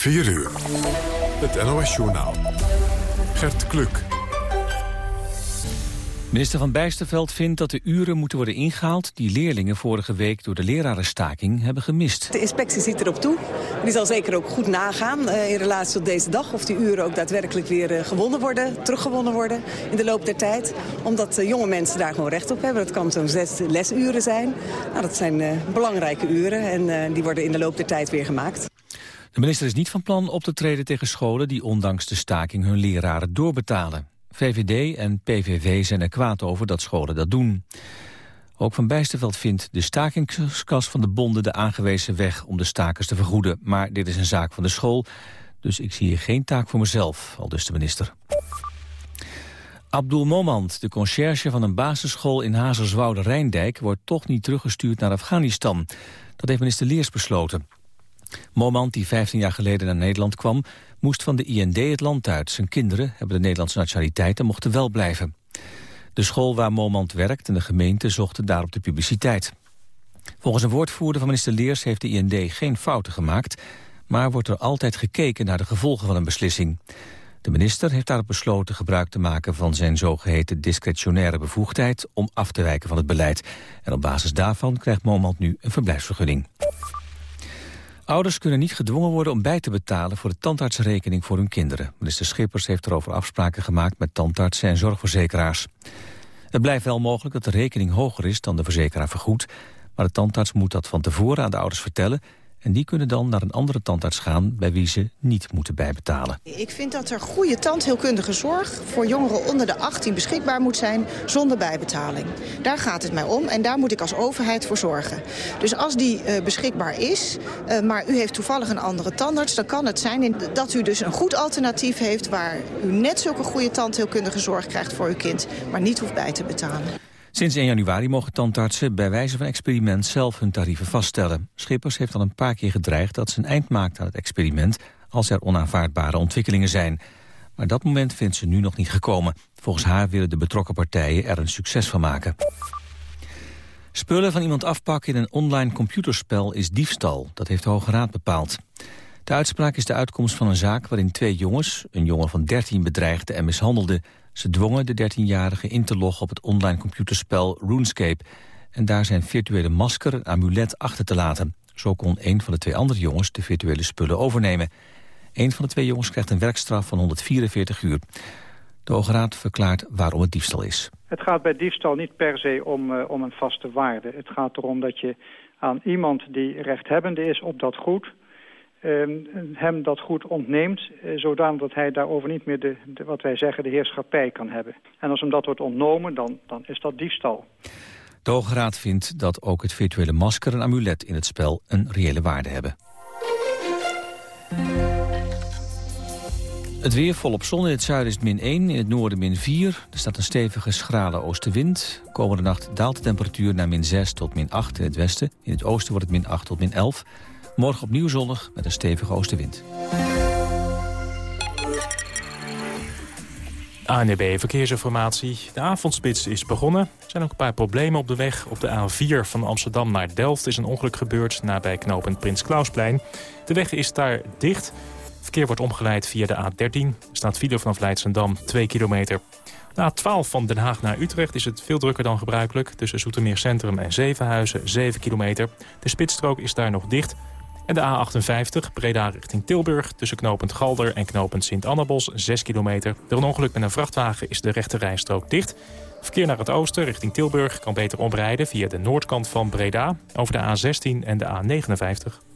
4 uur. Het NOS-journaal. Gert Kluk. Minister van Bijsterveld vindt dat de uren moeten worden ingehaald... die leerlingen vorige week door de lerarenstaking hebben gemist. De inspectie ziet erop toe. Die zal zeker ook goed nagaan uh, in relatie tot deze dag... of die uren ook daadwerkelijk weer uh, gewonnen worden, teruggewonnen worden in de loop der tijd. Omdat uh, jonge mensen daar gewoon recht op hebben. Dat kan zo'n zes lesuren zijn. Nou, dat zijn belangrijke uren en die worden in de loop der tijd weer gemaakt. De minister is niet van plan op te treden tegen scholen... die ondanks de staking hun leraren doorbetalen. VVD en PVV zijn er kwaad over dat scholen dat doen. Ook Van Bijsterveld vindt de stakingskas van de bonden de aangewezen weg om de stakers te vergoeden. Maar dit is een zaak van de school, dus ik zie hier geen taak voor mezelf, al dus de minister. Abdul Momand, de conciërge van een basisschool in Hazerswoude-Rijndijk... wordt toch niet teruggestuurd naar Afghanistan. Dat heeft minister Leers besloten. Momand, die 15 jaar geleden naar Nederland kwam... moest van de IND het land uit. Zijn kinderen hebben de Nederlandse nationaliteit en mochten wel blijven. De school waar Momand werkt en de gemeente zochten daarop de publiciteit. Volgens een woordvoerder van minister Leers heeft de IND geen fouten gemaakt... maar wordt er altijd gekeken naar de gevolgen van een beslissing. De minister heeft daarop besloten gebruik te maken van zijn zogeheten discretionaire bevoegdheid om af te wijken van het beleid. En op basis daarvan krijgt Momand nu een verblijfsvergunning. Ouders kunnen niet gedwongen worden om bij te betalen voor de tandartsrekening voor hun kinderen. Minister Schippers heeft erover afspraken gemaakt met tandartsen en zorgverzekeraars. Het blijft wel mogelijk dat de rekening hoger is dan de verzekeraar vergoedt, maar de tandarts moet dat van tevoren aan de ouders vertellen en die kunnen dan naar een andere tandarts gaan bij wie ze niet moeten bijbetalen. Ik vind dat er goede tandheelkundige zorg voor jongeren onder de 18 beschikbaar moet zijn zonder bijbetaling. Daar gaat het mij om en daar moet ik als overheid voor zorgen. Dus als die uh, beschikbaar is, uh, maar u heeft toevallig een andere tandarts... dan kan het zijn dat u dus een goed alternatief heeft... waar u net zulke goede tandheelkundige zorg krijgt voor uw kind... maar niet hoeft bij te betalen. Sinds 1 januari mogen tandartsen bij wijze van experiment zelf hun tarieven vaststellen. Schippers heeft al een paar keer gedreigd dat ze een eind maakt aan het experiment als er onaanvaardbare ontwikkelingen zijn. Maar dat moment vindt ze nu nog niet gekomen. Volgens haar willen de betrokken partijen er een succes van maken. Spullen van iemand afpakken in een online computerspel is diefstal. Dat heeft de Hoge Raad bepaald. De uitspraak is de uitkomst van een zaak waarin twee jongens... een jongen van 13 bedreigde en mishandelde. Ze dwongen de 13-jarige in te loggen op het online computerspel RuneScape... en daar zijn virtuele masker en amulet achter te laten. Zo kon een van de twee andere jongens de virtuele spullen overnemen. Een van de twee jongens krijgt een werkstraf van 144 uur. De Hoge Raad verklaart waarom het diefstal is. Het gaat bij diefstal niet per se om, uh, om een vaste waarde. Het gaat erom dat je aan iemand die rechthebbende is op dat goed hem dat goed ontneemt, uh, zodanig dat hij daarover niet meer de, wat wij zeggen, de heerschappij kan hebben. En als hem dat wordt ontnomen, dan, dan is dat diefstal. De Hoge Raad vindt dat ook het virtuele masker en amulet in het spel een reële waarde hebben. Het weer volop zon. In het zuiden is min 1, in het noorden min 4. Er staat een stevige schrale oostenwind. Komende nacht daalt de temperatuur naar min 6 tot min 8 in het westen. In het oosten wordt het min 8 tot min 11. Morgen opnieuw zonnig met een stevige oostenwind. ANB Verkeersinformatie. De avondspits is begonnen. Er zijn ook een paar problemen op de weg. Op de A4 van Amsterdam naar Delft is een ongeluk gebeurd... nabij knooppunt Prins Klausplein. De weg is daar dicht. Verkeer wordt omgeleid via de A13. Er staat file vanaf Leidsendam 2 kilometer. Na 12 van Den Haag naar Utrecht is het veel drukker dan gebruikelijk. Tussen Zoetermeer Centrum en Zevenhuizen 7 kilometer. De spitsstrook is daar nog dicht... En de A58, Breda richting Tilburg, tussen knooppunt Galder en knooppunt Sint-Annabos, 6 kilometer. Door een ongeluk met een vrachtwagen is de rechte rijstrook dicht. Verkeer naar het oosten richting Tilburg kan beter omrijden via de noordkant van Breda... over de A16 en de A59.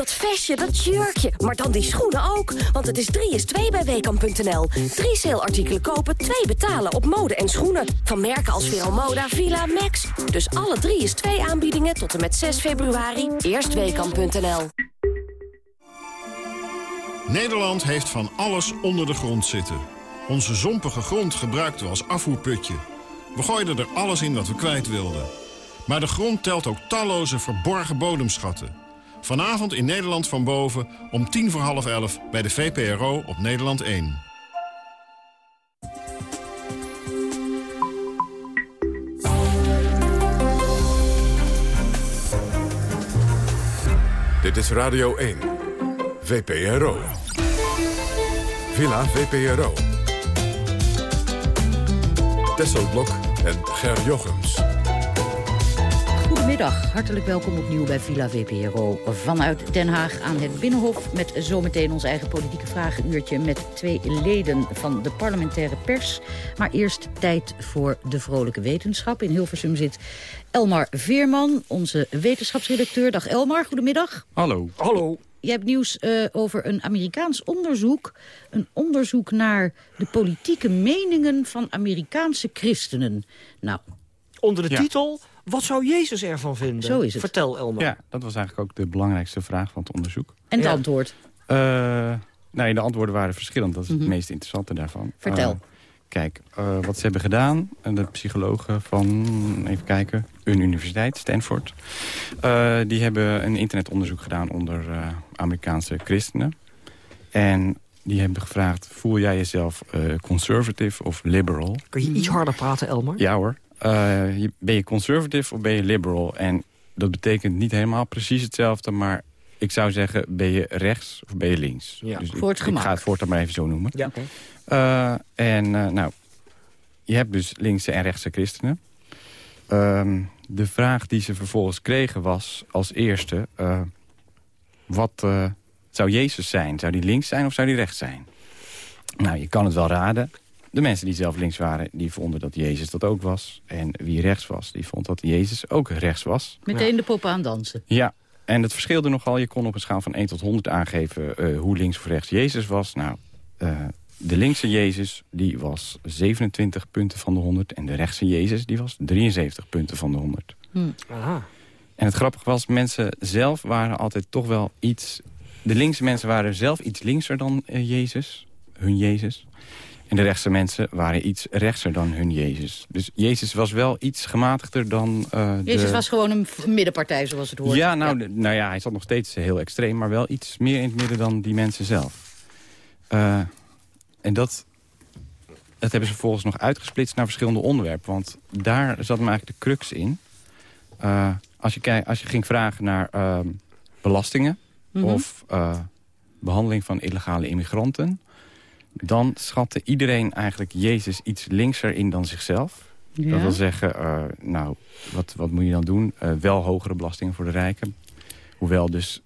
Dat vestje, dat jurkje, maar dan die schoenen ook. Want het is 3 is 2 bij Weekamp.nl. Drie saleartikelen kopen, twee betalen op mode en schoenen. Van merken als Veromoda, Villa, Max. Dus alle 3 is 2 aanbiedingen tot en met 6 februari. Eerst Weekamp.nl. Nederland heeft van alles onder de grond zitten. Onze zompige grond gebruikten we als afvoerputje. We gooiden er alles in wat we kwijt wilden. Maar de grond telt ook talloze verborgen bodemschatten... Vanavond in Nederland van boven om tien voor half elf bij de VPRO op Nederland 1. Dit is Radio 1. VPRO. Villa VPRO. Tesselblok en Ger Jochems. Goedemiddag, hartelijk welkom opnieuw bij Villa VPRO. Vanuit Den Haag aan het Binnenhof met zometeen ons eigen politieke vragenuurtje... met twee leden van de parlementaire pers. Maar eerst tijd voor de vrolijke wetenschap. In Hilversum zit Elmar Veerman, onze wetenschapsredacteur. Dag Elmar, goedemiddag. Hallo. Hallo. Je hebt nieuws uh, over een Amerikaans onderzoek. Een onderzoek naar de politieke meningen van Amerikaanse christenen. Nou, Onder de ja. titel wat zou Jezus ervan vinden? Zo is het. Vertel, Elmar. Ja, dat was eigenlijk ook de belangrijkste vraag van het onderzoek. En het Ja. antwoord? Uh, nee, de antwoorden waren verschillend. Dat is Mhm. het meest interessante daarvan. Vertel. Uh, kijk, uh, wat ze hebben gedaan, de psychologen van, even kijken, een universiteit, Stanford... Uh, die hebben een internetonderzoek gedaan onder uh, Amerikaanse christenen. En die hebben gevraagd, voel jij jezelf uh, conservative of liberal? Kun je iets harder praten, Elmar? Ja hoor. Uh, je, ben je conservative of ben je liberal? En dat betekent niet helemaal precies hetzelfde, maar ik zou zeggen, ben je rechts of ben je links? Ja. Dus Voor het ik, gemak. ik ga het voortaan maar even zo noemen. Ja. Uh, en uh, nou, je hebt dus linkse en rechtse christenen. Uh, de vraag die ze vervolgens kregen was als eerste... Uh, wat uh, zou Jezus zijn? Zou die links zijn of zou die rechts zijn? Nou, je kan het wel raden. De mensen die zelf links waren, die vonden dat Jezus dat ook was. En wie rechts was, die vond dat Jezus ook rechts was. Meteen de poppen aan dansen. Ja, en het verschilde nogal. Je kon op een schaal van 1 tot 100 aangeven uh, hoe links of rechts Jezus was. Nou, uh, de linkse Jezus die was 27 punten van de 100. En de rechtse Jezus die was 73 punten van de 100. Hm. Aha. En het grappige was, mensen zelf waren altijd toch wel iets... De linkse mensen waren zelf iets linkser dan uh, Jezus, hun Jezus. En de rechtse mensen waren iets rechtser dan hun Jezus. Dus Jezus was wel iets gematigder dan... Uh, Jezus de... was gewoon een middenpartij, zoals het hoort. Ja, nou ja. nou ja, hij zat nog steeds heel extreem... maar wel iets meer in het midden dan die mensen zelf. Uh, en dat, dat hebben ze vervolgens nog uitgesplitst naar verschillende onderwerpen. Want daar zat hem eigenlijk de crux in. Uh, als, je kijk, als je ging vragen naar uh, belastingen... Mm -hmm. of behandeling van illegale immigranten dan schatte iedereen eigenlijk Jezus iets linkser in dan zichzelf. Ja. Dat wil zeggen, uh, nou, wat, wat moet je dan doen? Uh, wel hogere belastingen voor de rijken. Hoewel dus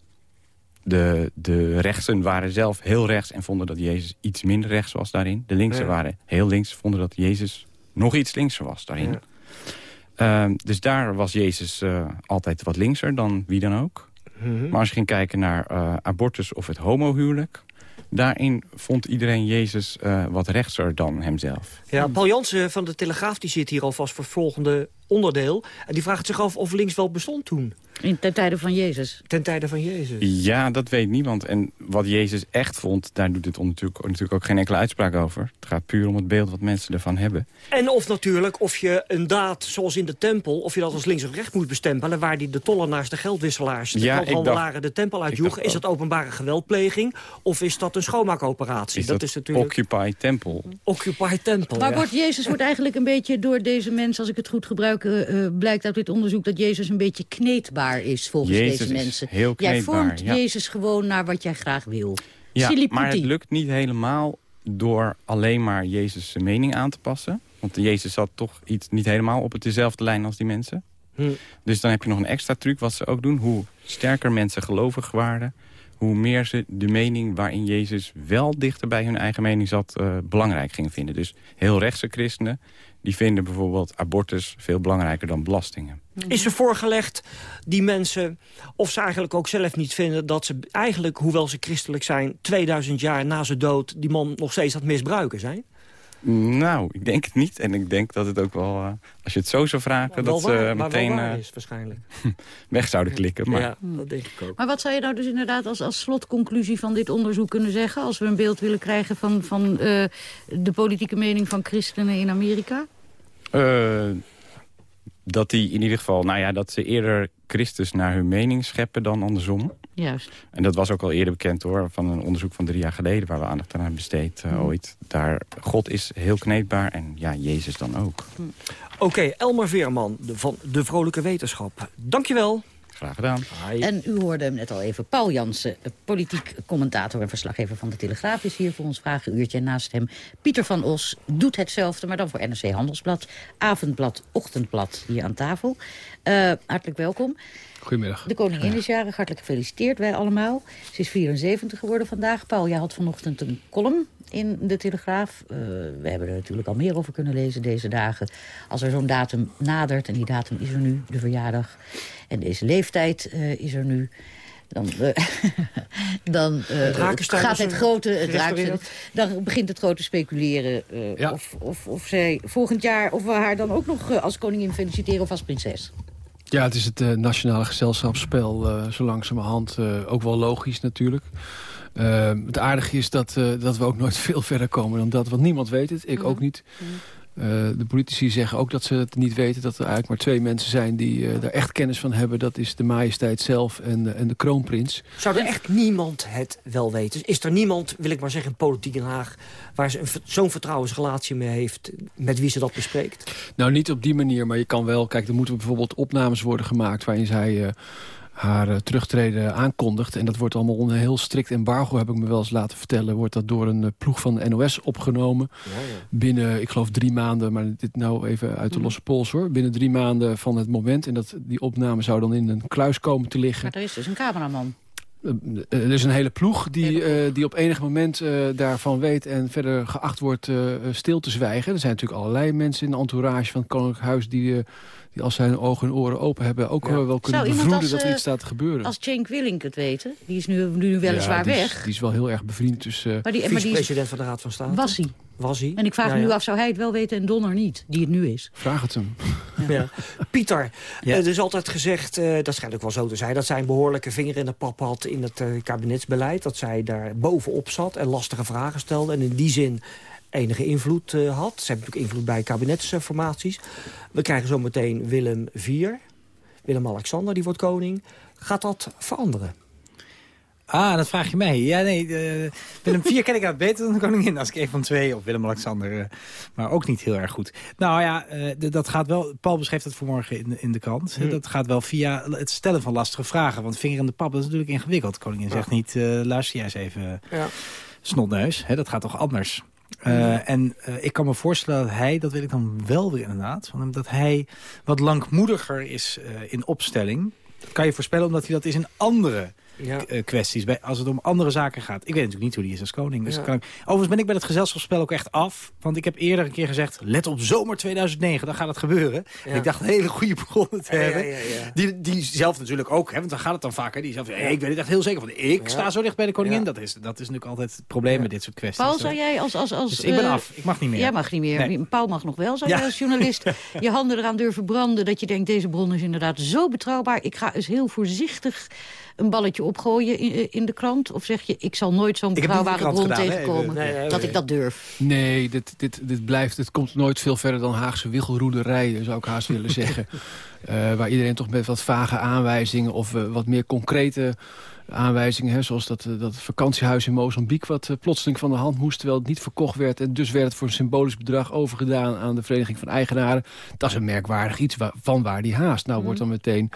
de, de rechtsen waren zelf heel rechts... en vonden dat Jezus iets minder rechts was daarin. De linksen ja. waren heel links, vonden dat Jezus nog iets linkser was daarin. Ja. Uh, dus daar was Jezus uh, altijd wat linkser dan wie dan ook. Mm -hmm. Maar als je ging kijken naar abortus of het homohuwelijk... Daarin vond iedereen Jezus uh, wat rechtser dan hemzelf. Ja, Paul Jansen van de Telegraaf die zit hier alvast voor volgende onderdeel. En die vraagt zich af of links wel bestond toen. In, ten tijde van Jezus? Ten tijde van Jezus. Ja, dat weet niemand. En wat Jezus echt vond, daar doet het natuurlijk, natuurlijk ook geen enkele uitspraak over. Het gaat puur om het beeld wat mensen ervan hebben. En of natuurlijk, of je een daad, zoals in de tempel... of je dat als links of rechts moet bestempelen... waar die de tollenaars, de geldwisselaars, de ja, de tempel uitjoegen. Is dat openbare geweldpleging of is dat een schoonmaakoperatie? Is dat, dat is natuurlijk... Occupy Temple. Occupy Temple, Maar ja. wordt Jezus wordt eigenlijk een beetje door deze mensen... als ik het goed gebruik, uh, blijkt uit dit onderzoek... dat Jezus een beetje kneedbaar is volgens Jezus deze mensen. Is heel kneedbaar, jij vormt ja. Jezus gewoon naar wat jij graag wil. Ja, Siliputi. maar het lukt niet helemaal door alleen maar Jezus' mening aan te passen. Want Jezus zat toch iets niet helemaal op het dezelfde lijn als die mensen. Hm. Dus dan heb je nog een extra truc wat ze ook doen. Hoe sterker mensen gelovig waren... hoe meer ze de mening waarin Jezus wel dichter bij hun eigen mening zat... Uh, belangrijk gingen vinden. Dus heel rechtse christenen... die vinden bijvoorbeeld abortus veel belangrijker dan belastingen. Is er voorgelegd, die mensen, of ze eigenlijk ook zelf niet vinden... dat ze eigenlijk, hoewel ze christelijk zijn... 2000 jaar na zijn dood die man nog steeds aan het misbruiken zijn? Nou, ik denk het niet. En ik denk dat het ook wel, uh, als je het zo zou vragen... Dat waar, ze meteen uh, is, waarschijnlijk. weg zouden klikken. Maar... Ja, dat denk ik ook. Maar wat zou je nou dus inderdaad als, als slotconclusie van dit onderzoek kunnen zeggen... als we een beeld willen krijgen van, van uh, de politieke mening van christenen in Amerika? Dat die in ieder geval, nou ja, dat ze eerder Christus naar hun mening scheppen dan andersom. Juist. En dat was ook al eerder bekend hoor, van een onderzoek van drie jaar geleden... waar we aandacht aan hebben besteed uh, mm. ooit. Daar, God is heel kneedbaar en ja, Jezus dan ook. Mm. Oké, okay, Elmer Veerman de, van De Vrolijke Wetenschap. Dankjewel. Graag gedaan. En u hoorde hem net al even. Paul Jansen, politiek commentator en verslaggever van de Telegraaf... is hier voor ons vragenuurtje. En naast hem Pieter van Os doet hetzelfde, maar dan voor NRC Handelsblad. Avondblad, Ochtendblad hier aan tafel. Uh, hartelijk welkom. Goedemiddag. De koningin is jarig, hartelijk gefeliciteerd, wij allemaal. Ze is 74 geworden vandaag. Paul, jij had vanochtend een column in de Telegraaf. Uh, we hebben er natuurlijk al meer over kunnen lezen deze dagen. Als er zo'n datum nadert, en die datum is er nu, de verjaardag... en deze leeftijd uh, is er nu... Dan, uh, dan gaat het grote... Het dan begint het grote speculeren ja. of, of, of zij volgend jaar... of we haar dan ook nog als koningin feliciteren of als prinses. Ja, het is het uh, nationale gezelschapsspel uh, zo langzamerhand. Uh, ook wel logisch natuurlijk. Het aardige is dat, dat we ook nooit veel verder komen dan dat. Want niemand weet het, ik mm ook niet. Uh, de politici zeggen ook dat ze het niet weten. Dat er eigenlijk maar twee mensen zijn die uh, daar echt kennis van hebben. Dat is de majesteit zelf en, uh, en de kroonprins. Zou er echt niemand het wel weten? Is er niemand, wil ik maar zeggen, in politiek Den Haag... waar ze zo'n vertrouwensrelatie mee heeft... met wie ze dat bespreekt? Nou, niet op die manier, maar je kan wel... Kijk, er moeten bijvoorbeeld opnames worden gemaakt... waarin zij haar uh, terugtreden aankondigt. En dat wordt allemaal onder een heel strikt embargo, heb ik me wel eens laten vertellen. Wordt dat door een uh, ploeg van de NOS opgenomen. Ja, ja. Binnen, ik geloof drie maanden, maar dit nou even uit de losse pols hoor. Binnen drie maanden van het moment. En dat, die opname zou dan in een kluis komen te liggen. Maar er is dus een cameraman. Er is een hele ploeg die, uh, die op enig moment uh, daarvan weet... en verder geacht wordt uh, stil te zwijgen. Er zijn natuurlijk allerlei mensen in de entourage van het Koninklijk Huis... die, die als zijn ogen en oren open hebben... ook ja. wel kunnen bevroeden dat er iets staat te gebeuren. Als Cenk Willink het weten, die is nu, nu weliswaar ja, die weg. Is, die is wel heel erg bevriend. Dus, maar die, maar die president van de Raad van State. Was hij. Was hij? En ik vraag me nu af, zou hij het wel weten en Donner niet, die het nu is? Vraag het hem. Ja. Pieter, ja. er is altijd gezegd, uh, dat schijnt ook wel zo te zijn... dat zij een behoorlijke vinger in de pap had in het uh, kabinetsbeleid. Dat zij daar bovenop zat en lastige vragen stelde. En in die zin enige invloed uh, had. Ze hebben natuurlijk invloed bij kabinetsformaties. We krijgen zo meteen Willem IV. Willem-Alexander, die wordt koning. Gaat dat veranderen? Ah, dat vraag je mij. Ja, nee, uh, Willem IV ken ik het beter dan de koningin. Als ik een van twee, of Willem-Alexander, uh, maar ook niet heel erg goed. Nou ja, uh, dat gaat wel, Paul beschreef dat vanmorgen in, in de krant. Hmm. Dat gaat wel via het stellen van lastige vragen. Want vinger in de pap, dat is natuurlijk ingewikkeld. De koningin zegt niet, luister jij eens even, ja. snotneus. Hè, dat gaat toch anders. Uh, en uh, ik kan me voorstellen dat hij, dat weet ik dan wel weer inderdaad... Van hem, dat hij wat langmoediger is uh, in opstelling. Dat kan je voorspellen omdat hij dat is in andere ja. kwesties. Bij, als het om andere zaken gaat. Ik weet natuurlijk niet hoe die is als koning. Dus ja. kan ik, overigens ben ik bij het gezelschapsspel ook echt af. Want ik heb eerder een keer gezegd... let op zomer 2009, dan gaat het gebeuren. Ja. En ik dacht een hele goede bronnen te hebben. Die, die zelf natuurlijk ook. Hè, want dan gaat het dan vaker. Die zelf, hey, ik weet het echt heel zeker. Want ik sta zo dicht bij de koningin. Dat, is, dat is natuurlijk altijd het probleem met dit soort kwesties. Paul, zou jij als... als, als dus ik ben af. Ik mag niet meer. Jij mag niet meer. Nee. Paul mag nog wel, zou jij als journalist je handen eraan durven branden... dat je denkt, deze bron is inderdaad zo betrouwbaar. Ik ga eens heel voorzichtig een balletje opgooien in, in de krant? Of zeg je, ik zal nooit zo'n betrouwbare bron gedaan, tegenkomen nee, nee, dat ik dat durf? Nee, dit, dit, dit blijft, het komt nooit veel verder dan Haagse wiggelroederij, zou ik haast willen zeggen. Uh, waar iedereen toch met wat vage aanwijzingen of uh, wat meer concrete aanwijzingen. Hè, zoals dat, uh, dat vakantiehuis in Mozambique wat plotseling van de hand moest... terwijl het niet verkocht werd. En dus werd het voor een symbolisch bedrag overgedaan aan de Vereniging van Eigenaren. Dat is een merkwaardig iets waar, van waar die haast. Nou mm. wordt dan meteen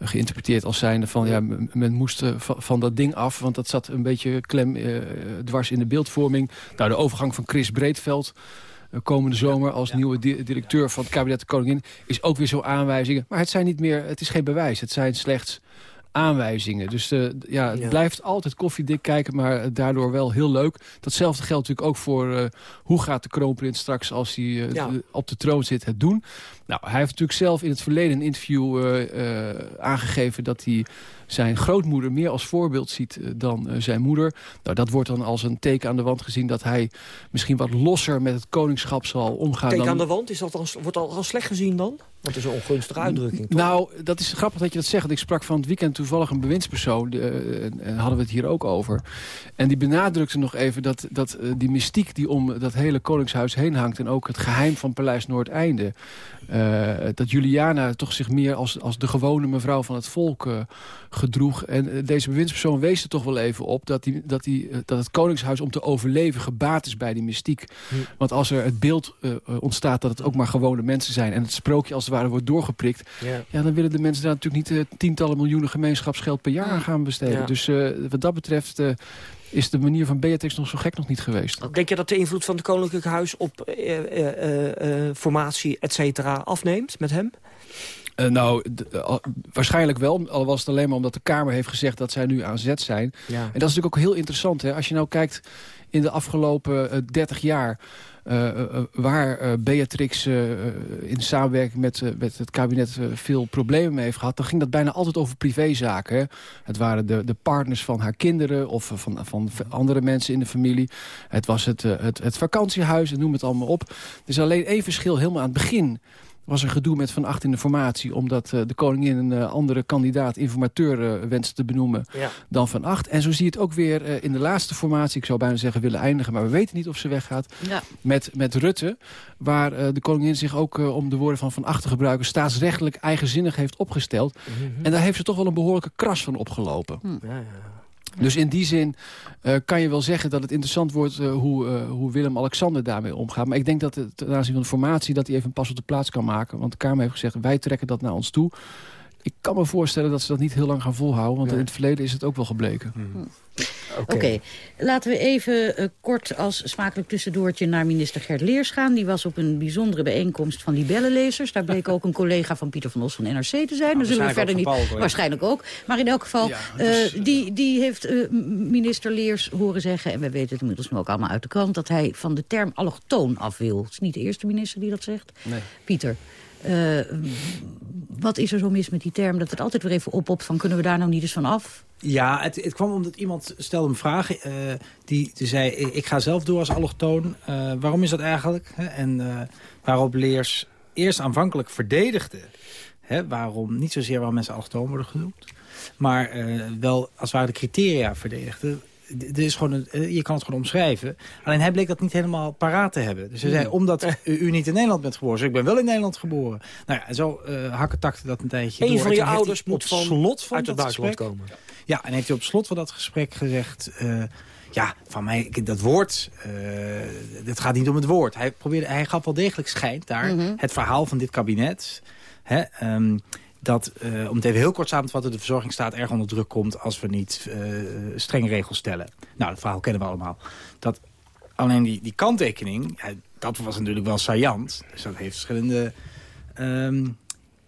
geïnterpreteerd als zijnde van... ja, men moest van, van dat ding af, want dat zat een beetje klem uh, dwars in de beeldvorming. Nou, de overgang van Chris Breedveld komende zomer als nieuwe di directeur van het kabinet de Koningin... is ook weer zo aanwijzingen. Maar het, zijn niet meer, het is geen bewijs, het zijn slechts aanwijzingen. Dus uh, ja, het ja. blijft altijd koffiedik kijken, maar daardoor wel heel leuk. Datzelfde geldt natuurlijk ook voor uh, hoe gaat de kroonprins straks als hij uh, ja. op de troon zit het doen. Nou, hij heeft natuurlijk zelf in het verleden een interview aangegeven dat hij zijn grootmoeder meer als voorbeeld ziet dan uh, zijn moeder. Nou, dat wordt dan als een teken aan de wand gezien... dat hij misschien wat losser met het koningschap zal omgaan. Teken dan... aan de wand? Is dat dan, wordt dat al slecht gezien dan? Het is een ongunstige uitdrukking, toch? Nou, dat is grappig dat je dat zegt. Ik sprak van het weekend toevallig een bewindspersoon. Uh, en hadden we het hier ook over. En die benadrukte nog even dat, dat uh, die mystiek die om dat hele koningshuis heen hangt... en ook het geheim van Paleis Noordeinde... Uh, dat Juliana toch zich meer als, als de gewone mevrouw van het volk uh, gedroeg. En uh, deze bewindspersoon wees er toch wel even op... dat, die, dat, die, dat het koningshuis om te overleven gebaat is bij die mystiek. Want als er het beeld ontstaat dat het ook maar gewone mensen zijn... en het sprookje als het ware wordt doorgeprikt... Ja. Ja, dan willen de mensen daar natuurlijk niet tientallen miljoenen gemeenschapsgeld per jaar aan gaan besteden. Dus wat dat betreft is de manier van Beatrix nog zo gek nog niet geweest. Denk je dat de invloed van het Koninklijk Huis op uh, formatie, et cetera, afneemt met hem? Uh, nou, waarschijnlijk wel. Al was het alleen maar omdat de Kamer heeft gezegd dat zij nu aan zet zijn. Ja. En dat is natuurlijk ook heel interessant. Hè? Als je nou kijkt in de afgelopen uh, 30 jaar... Uh, waar Beatrix in samenwerking met, met het kabinet veel problemen mee heeft gehad... dan ging dat bijna altijd over privézaken. Het waren de, de partners van haar kinderen of van, van andere mensen in de familie. Het was het, het, het vakantiehuis, noem het allemaal op. Er is alleen één verschil helemaal aan het begin was er gedoe met Van Acht in de formatie... omdat uh, de koningin een uh, andere kandidaat, informateur, uh, wenste te benoemen ja. dan Van Acht. En zo zie je het ook weer in de laatste formatie, ik zou bijna zeggen willen eindigen... maar we weten niet of ze weggaat, ja. met, met Rutte... waar de koningin zich ook, om de woorden van Van Acht te gebruiken... staatsrechtelijk eigenzinnig heeft opgesteld. Mm -hmm. En daar heeft ze toch wel een behoorlijke kras van opgelopen. Hm. Ja, ja. Dus in die zin uh, kan je wel zeggen dat het interessant wordt uh, hoe, uh, hoe Willem-Alexander daarmee omgaat. Maar ik denk dat het, ten aanzien van de formatie dat hij even een pas op de plaats kan maken. Want de Kamer heeft gezegd wij trekken dat naar ons toe. Ik kan me voorstellen dat ze dat niet heel lang gaan volhouden. Want Ja. in het verleden is het ook wel gebleken. Oké, okay. laten we even uh, kort als smakelijk tussendoortje naar minister Gert Leers gaan. Die was op een bijzondere bijeenkomst van libellenlezers. Daar bleek ook een collega van Pieter van Os van NRC te zijn. Nou, zullen we verder niet... Paul, waarschijnlijk ook. Maar in elk geval, Ja, uh, dus, die, die heeft uh, minister Leers horen zeggen... en we weten het inmiddels nu ook allemaal uit de krant... dat hij van de term allochtoon af wil. Het is niet de eerste minister die dat zegt. Nee. Pieter, uh, wat is er zo mis met die term? Dat het altijd weer even oppopt van kunnen we daar nou niet eens van af? Ja, het, het kwam omdat iemand stelde een vraag. Uh, die, zei, ik ga zelf door als allochtoon. Uh, waarom is dat eigenlijk? En waarop Leers eerst aanvankelijk verdedigde. Hè? Waarom, niet zozeer waarom mensen allochtoon worden genoemd. Maar wel als het ware de criteria verdedigde. Er is gewoon een, je kan het gewoon omschrijven. Alleen hij bleek dat niet helemaal paraat te hebben. Dus hij zei, omdat u niet in Nederland bent geboren. Dus ik ben wel in Nederland geboren. Nou ja, zo uh, hakketakte dat een tijdje Eén door. van je ouders moet van, slot van uit het buitenland gesprek- komen. Ja, en heeft hij op slot van dat gesprek gezegd... uh, ja, van mij, dat woord, uh, het gaat niet om het woord. Hij, probeerde, hij gaf wel degelijk schijn daar. Mhm. Het verhaal van dit kabinet... Hè, um, dat, uh, om het even heel kort samen te vatten... de verzorgingsstaat erg onder druk komt... als we niet uh, strenge regels stellen. Nou, dat verhaal kennen we allemaal. Dat, alleen die, die kanttekening, dat was natuurlijk wel saillant. Dus dat heeft verschillende um,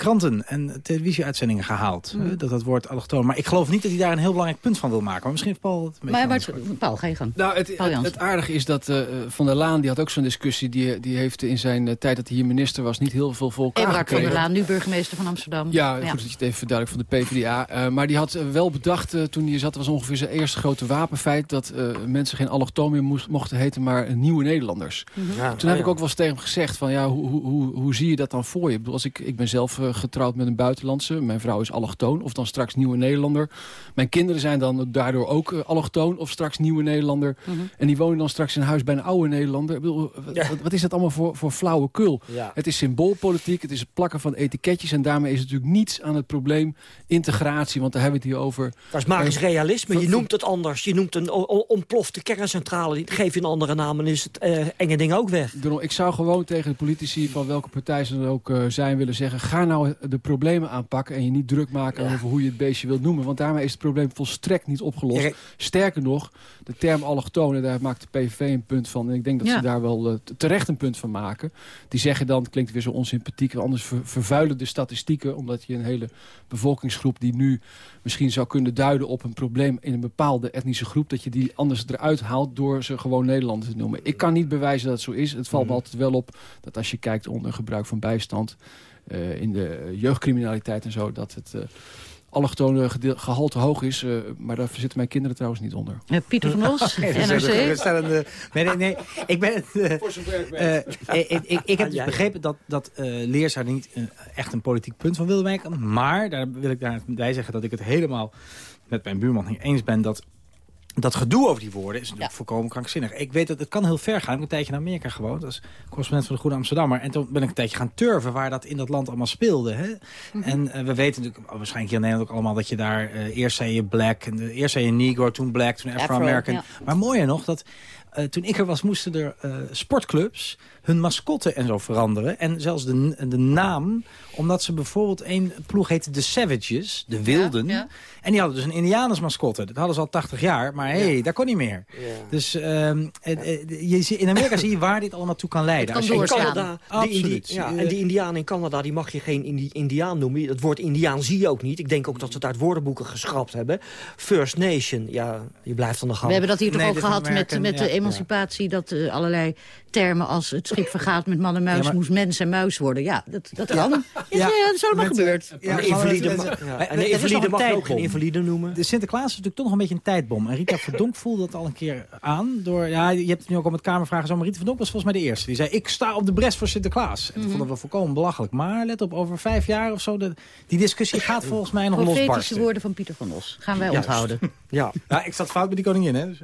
kranten en televisieuitzendingen gehaald. Mm. Uh, dat dat woord allochtoon. Maar ik geloof niet dat hij daar een heel belangrijk punt van wil maken. Maar misschien heeft Paul het een beetje Maar, maar het- Paul, ga je gang. Nou, het, het, aardige is dat uh, Van der Laan, die had ook zo'n discussie... Die, die heeft in zijn uh, tijd dat hij hier minister was niet heel veel elkaar Eberhard van der. Laan, nu burgemeester van Amsterdam. Ja, goed dat je het even verduidelijkt van de PvdA. Uh, maar die had uh, wel bedacht, uh, toen hij zat... was ongeveer zijn eerste grote wapenfeit... dat uh, mensen geen allochtoon meer moest, mochten heten, maar nieuwe Nederlanders. Ja, Toen heb ik ook wel eens tegen hem gezegd van ja, hoe, hoe, hoe, hoe zie je dat dan voor je? Ik, bedoel, als ik, ik ben zelf uh, getrouwd met een buitenlandse. Mijn vrouw is allochtoon of dan straks nieuwe Nederlander. Mijn kinderen zijn dan daardoor ook uh, allochtoon of straks nieuwe Nederlander. Mhm. En die wonen dan straks in huis bij een oude Nederlander. Ik bedoel, wat, Ja. wat, wat is dat allemaal voor, voor flauwekul? Ja. Het is symboolpolitiek, het is het plakken van etiketjes... en daarmee is natuurlijk niets aan het probleem integratie. Want daar hebben we het hier over. Dat is magisch Eh, realisme. Je noemt het anders. Je noemt een ontplofte kerncentrale. Geef je een andere naam en is het eh, enge ding ook weg. Ik zou gewoon tegen de politici van welke partij ze dan ook uh, zijn willen zeggen... ga nou de problemen aanpakken en je niet druk maken Ja. over hoe je het beestje wilt noemen. Want daarmee is het probleem volstrekt niet opgelost. Ja, Sterker nog, de term allochtonen, daar maakt de PVV een punt van. En ik denk dat Ja. ze daar wel uh, terecht een punt van maken. Die zeggen dan, het klinkt weer zo onsympathiek... anders ver- vervuilen de statistieken... omdat je een hele bevolkingsgroep die nu misschien zou kunnen duiden op een probleem... in een bepaalde etnische groep, dat je die anders eruit haalt... door ze gewoon Nederlanders te noemen. Ik kan niet bewijzen dat het zo is. Het valt me altijd wel op dat als je kijkt onder gebruik van bijstand... uh, in de jeugdcriminaliteit en zo, dat het... Uh, allochtone gehalte hoog is, uh, maar daar zitten mijn kinderen trouwens niet onder. Uh, Pieter van Os, NRC. Nee, nee, nee. Ik ben eh, Voor ik eh, ik, ik, ik heb dus Ja, ja. begrepen dat, dat eh Leers daar niet eh, echt een politiek punt van wilde maken. Maar daar wil ik daarbij zeggen dat ik het helemaal met mijn buurman niet eens ben... dat dat gedoe over die woorden is natuurlijk volkomen krankzinnig. Ik weet dat het kan heel ver gaan. Ik heb een tijdje naar Amerika gewoond. als correspondent van de Goede Amsterdammer. En toen ben ik een tijdje gaan turven waar dat in dat land allemaal speelde. Hè? Mhm. En uh, we weten natuurlijk, waarschijnlijk hier in Nederland ook allemaal... dat je daar, uh, eerst zei je black, en de, eerst zei je negro, toen black, toen Afro-American. Ja. Maar mooier nog, dat uh, toen ik er was moesten er sportclubs hun mascotte en zo veranderen. En zelfs de, de naam, omdat ze bijvoorbeeld een ploeg heette de Savages, de Wilden. En die hadden dus een Indianers mascotte. Dat hadden ze al 80 jaar, maar hé, hey, dat kon niet meer. Dus um, je, in Amerika zie je waar dit allemaal toe kan leiden. Het kan in Canada, die ja, en die Indianen in Canada, die mag je geen Indiaan noemen. Het woord Indiaan zie je ook niet. Ik denk ook dat ze het uit woordenboeken geschrapt hebben. First Nation, ja, je blijft aan de gang. We hebben dat hier toch ook gehad met, met de emancipatie... dat uh, allerlei termen als het schip vergaat met man en muis... Ja, moest mens en muis worden. Ja, dat, dat kan. Ja, dat is allemaal gebeurd. Ja, een invalide, en een invalide mag je ook geen invalide noemen. De Sinterklaas is natuurlijk toch nog een beetje een tijdbom. En Rita Verdonk voelde dat al een keer aan. Door, ja, je hebt het nu ook al met Kamervragen zo. Maar Rita Verdonk was volgens mij de eerste. Die zei, ik sta op de bres voor Sinterklaas. En dat mm vonden we volkomen belachelijk. Maar let op, over vijf jaar of zo... De, die discussie gaat volgens mij nog losbarsten. Profetische woorden van Pieter van Os. Gaan wij onthouden. Ja. ja, ik zat fout met die koningin, hè. Dus.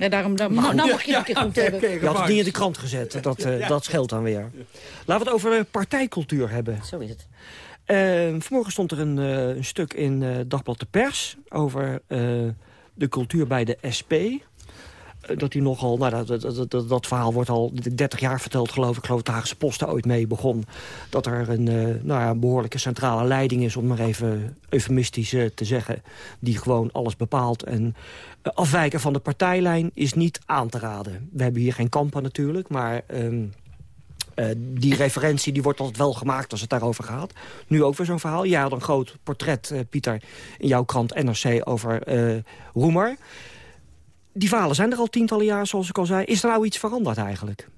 Ja, daarom, daarom nou, nou mag je een keer goed hebben. Je had het niet in de krant gezet. Dat, uh, dat scheelt dan weer. Laten we het over partijcultuur hebben. Zo is het. Uh, vanmorgen stond er een, uh, een stuk in uh, Dagblad de Pers... over de cultuur bij de SP dat hij nogal... Nou, dat, dat, dat, verhaal wordt al 30 jaar verteld, geloof ik. Geloof de Haagse Post ooit mee begon. Dat er een, uh, nou ja, behoorlijke centrale leiding is, om maar even eufemistisch uh, te zeggen. Die gewoon alles bepaalt. En uh, afwijken van de partijlijn is niet aan te raden. We hebben hier geen kampen natuurlijk, maar... Um, die referentie die wordt altijd wel gemaakt als het daarover gaat. Nu ook weer zo'n verhaal. Jij had een groot portret, Pieter, in jouw krant NRC over Roemer die verhalen zijn er al tientallen jaar, zoals ik al zei. Is er nou iets veranderd eigenlijk?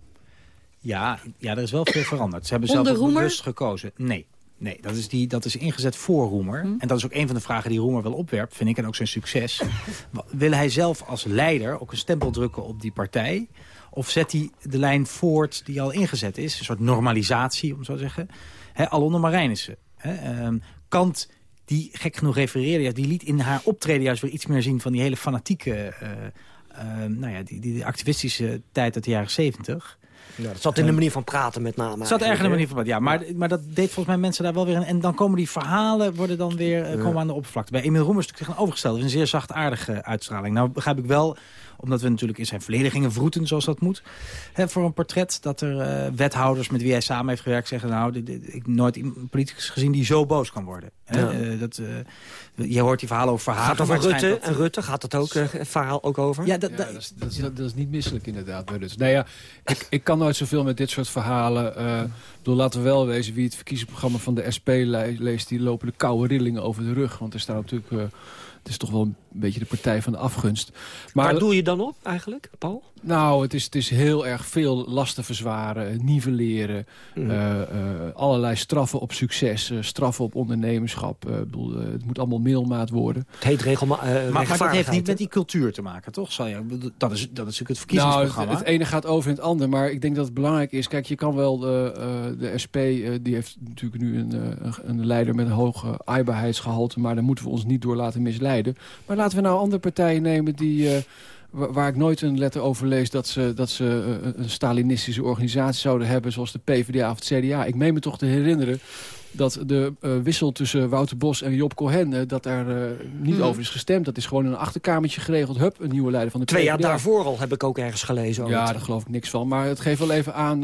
Ja, ja er is wel veel veranderd. Ze hebben zelf ook bewust gekozen. Nee, Nee, dat is, die, dat is ingezet voor Roemer. Hm. En dat is ook een van de vragen die Roemer wel opwerpt, vind ik, en ook zijn succes. Wil hij zelf als leider ook een stempel drukken op die partij? Of zet hij de lijn voort die al ingezet is? Een soort normalisatie, om zo te zeggen. He, al onder Marijnissen. Ehm, Kant, die gek genoeg refereerde, die liet in haar optreden juist weer iets meer zien van die hele fanatieke... Uh, uh, nou ja, die, die, activistische tijd uit de jaren zeventig. Ja, dat zat in de eh, manier van praten met name. Het zat erg in de manier van praten, ja. Maar, maar dat deed volgens mij mensen daar wel weer in. En dan komen die verhalen worden dan weer komen aan de oppervlakte. Bij Emil Roemers is natuurlijk tegenovergesteld. Een zeer zachtaardige uitstraling. Nou begrijp ik wel omdat we natuurlijk in zijn verleden gingen vroeten zoals dat moet. Hè, voor een portret dat er uh, wethouders met wie hij samen heeft gewerkt zeggen... nou, ik heb nooit een politicus gezien die zo boos kan worden. Hè? Uh, dat, uh, je hoort die verhalen over Verhagen. Gaat over Rutte en Rutte? Gaat dat ook, verhaal ook over? Ja, dat, ja, dat, is, dat, is, dat, is, niet misselijk inderdaad bij Rutte. Nee, ja, ik, ik kan nooit zoveel met dit soort verhalen... bedoel, laten we wel wezen, wie het verkiezingsprogramma van de SP leest... die lopen de koude rillingen over de rug. Want er staat natuurlijk het is toch wel een beetje de partij van de afgunst. Maar, Waar doe je dan op eigenlijk, Paul? Nou, het is, het is heel erg veel lasten verzwaren, nivelleren. Mm. Uh, uh, allerlei straffen op succes, uh, straffen op ondernemerschap. bedoel, het moet allemaal middelmaat worden. Het heet regelmatig. maar, maar dat heeft niet met die cultuur te maken, toch? Zal je, dat, is, dat is natuurlijk het verkiezingsprogramma. Nou, het, het, ene gaat over in het ander. Maar ik denk dat het belangrijk is... Kijk, je kan wel de, de SP... die heeft natuurlijk nu een, een, een leider met een hoge aaibaarheidsgehalte... maar daar moeten we ons niet door laten misleiden. Maar laten we nou andere partijen nemen die waar ik nooit een letter over lees... dat ze, dat ze eh, een Stalinistische organisatie zouden hebben... zoals de PvdA of het CDA. Ik meen me toch te herinneren dat de uh, wissel tussen Wouter Bos en Job Cohen... Uh, dat daar uh, niet hmm. over is gestemd. Dat is gewoon in een achterkamertje geregeld. Hup, een nieuwe leider van de Twee jaar daarvoor al heb ik ook ergens gelezen. Ja, daar geloof ik niks van. Maar het geeft wel even aan...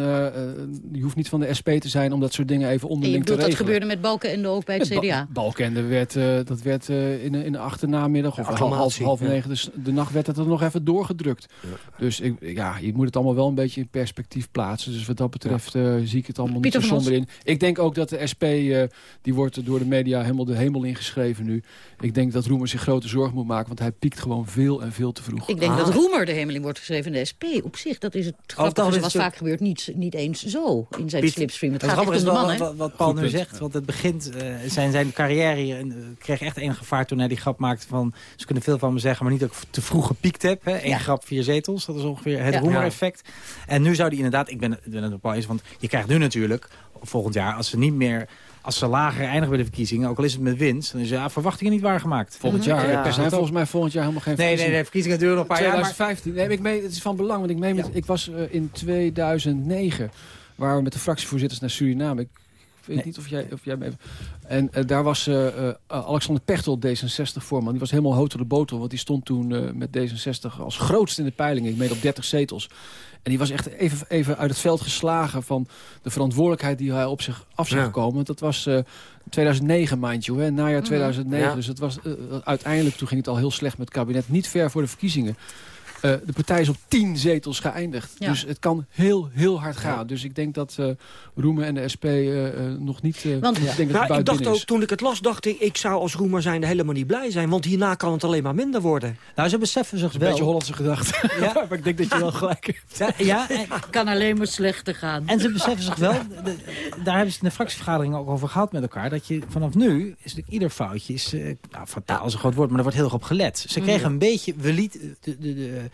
je hoeft niet van de SP te zijn om dat soort dingen even onderling te regelen. dat gebeurde met Balkenende ook bij het CDA? Ba Balkenende werd, dat werd in, in de achternamiddag... of half, half negen dus de nacht werd het er nog even doorgedrukt. Ja. Dus ik, ja, je moet het allemaal wel een beetje in perspectief plaatsen. Dus wat dat betreft zie ik het allemaal Pieter niet zo somber in. Ik denk ook dat de SP uh, die wordt door de media helemaal de hemel ingeschreven nu. Ik denk dat Roemer zich grote zorg moet maken, want hij piekt gewoon veel en veel te vroeg. Ik denk dat Roemer de hemel in wordt geschreven in de SP. Op zich, dat is het grappige, zoals vaak gebeurt, niet, niet eens zo in zijn slipstream. Het, gaat echt om de man, Wat, wat Paul nu zegt, want het begint, uh, zijn, zijn carrière hier, uh, kreeg echt een gevaar toen hij die grap maakte van, ze kunnen veel van me zeggen, maar niet dat ik te vroeg gepiekt heb. Hè? Eén ja. grap, vier zetels, dat is ongeveer het ja. Roemer-effect. En nu zou die inderdaad, ik ben, ben het op eens, want je krijgt nu natuurlijk, volgend jaar, als ze niet meer als ze lager eindigen bij de verkiezingen, ook al is het met winst... dan is ja, verwachtingen niet waargemaakt. Volgend jaar. Er zijn volgens mij volgend jaar helemaal geen nee, verkiezingen. Nee, nee, verkiezingen duren nog een paar 2015. jaar. Nee, ik meen, het is van belang, want ik, meen met, ik was uh, in 2009... waar we met de fractievoorzitters naar Suriname... Ik, weet nee. niet of jij... Of jij en uh, daar was uh, Alexander Pechtel, D66-voorman. Die was helemaal hotel de botel, want die stond toen met D66 als grootste in de peilingen. Ik meen op 30 zetels. En die was echt even, even uit het veld geslagen van de verantwoordelijkheid die hij op zich af zag ja. komen. Dat was 2009, mind you, hè, najaar 2009. Ja. Dus het was, uiteindelijk, toen ging het al heel slecht met het kabinet. Niet ver voor de verkiezingen. Uh, de partij is op tien zetels geëindigd. Ja. Dus het kan heel, heel hard gaan. Ja. Dus ik denk dat uh, Roemer en de SP uh, nog niet... want, ik, denk dat ik dacht ook, toen ik het las, dacht ik... ik zou als Roemer zijn helemaal niet blij zijn. Want hierna kan het alleen maar minder worden. Nou, ze beseffen zich een wel... beetje Hollandse gedachte. Ja. maar ik denk dat je wel gelijk hebt. Ja, ja kan alleen maar slechter gaan. En ze beseffen zich wel... De, daar hebben ze in de fractievergadering ook over gehad met elkaar... dat je vanaf nu, is natuurlijk ieder foutje... is nou, fataal is een groot woord, maar er wordt heel erg op gelet. Ze kregen een beetje... We liet, de, de, de,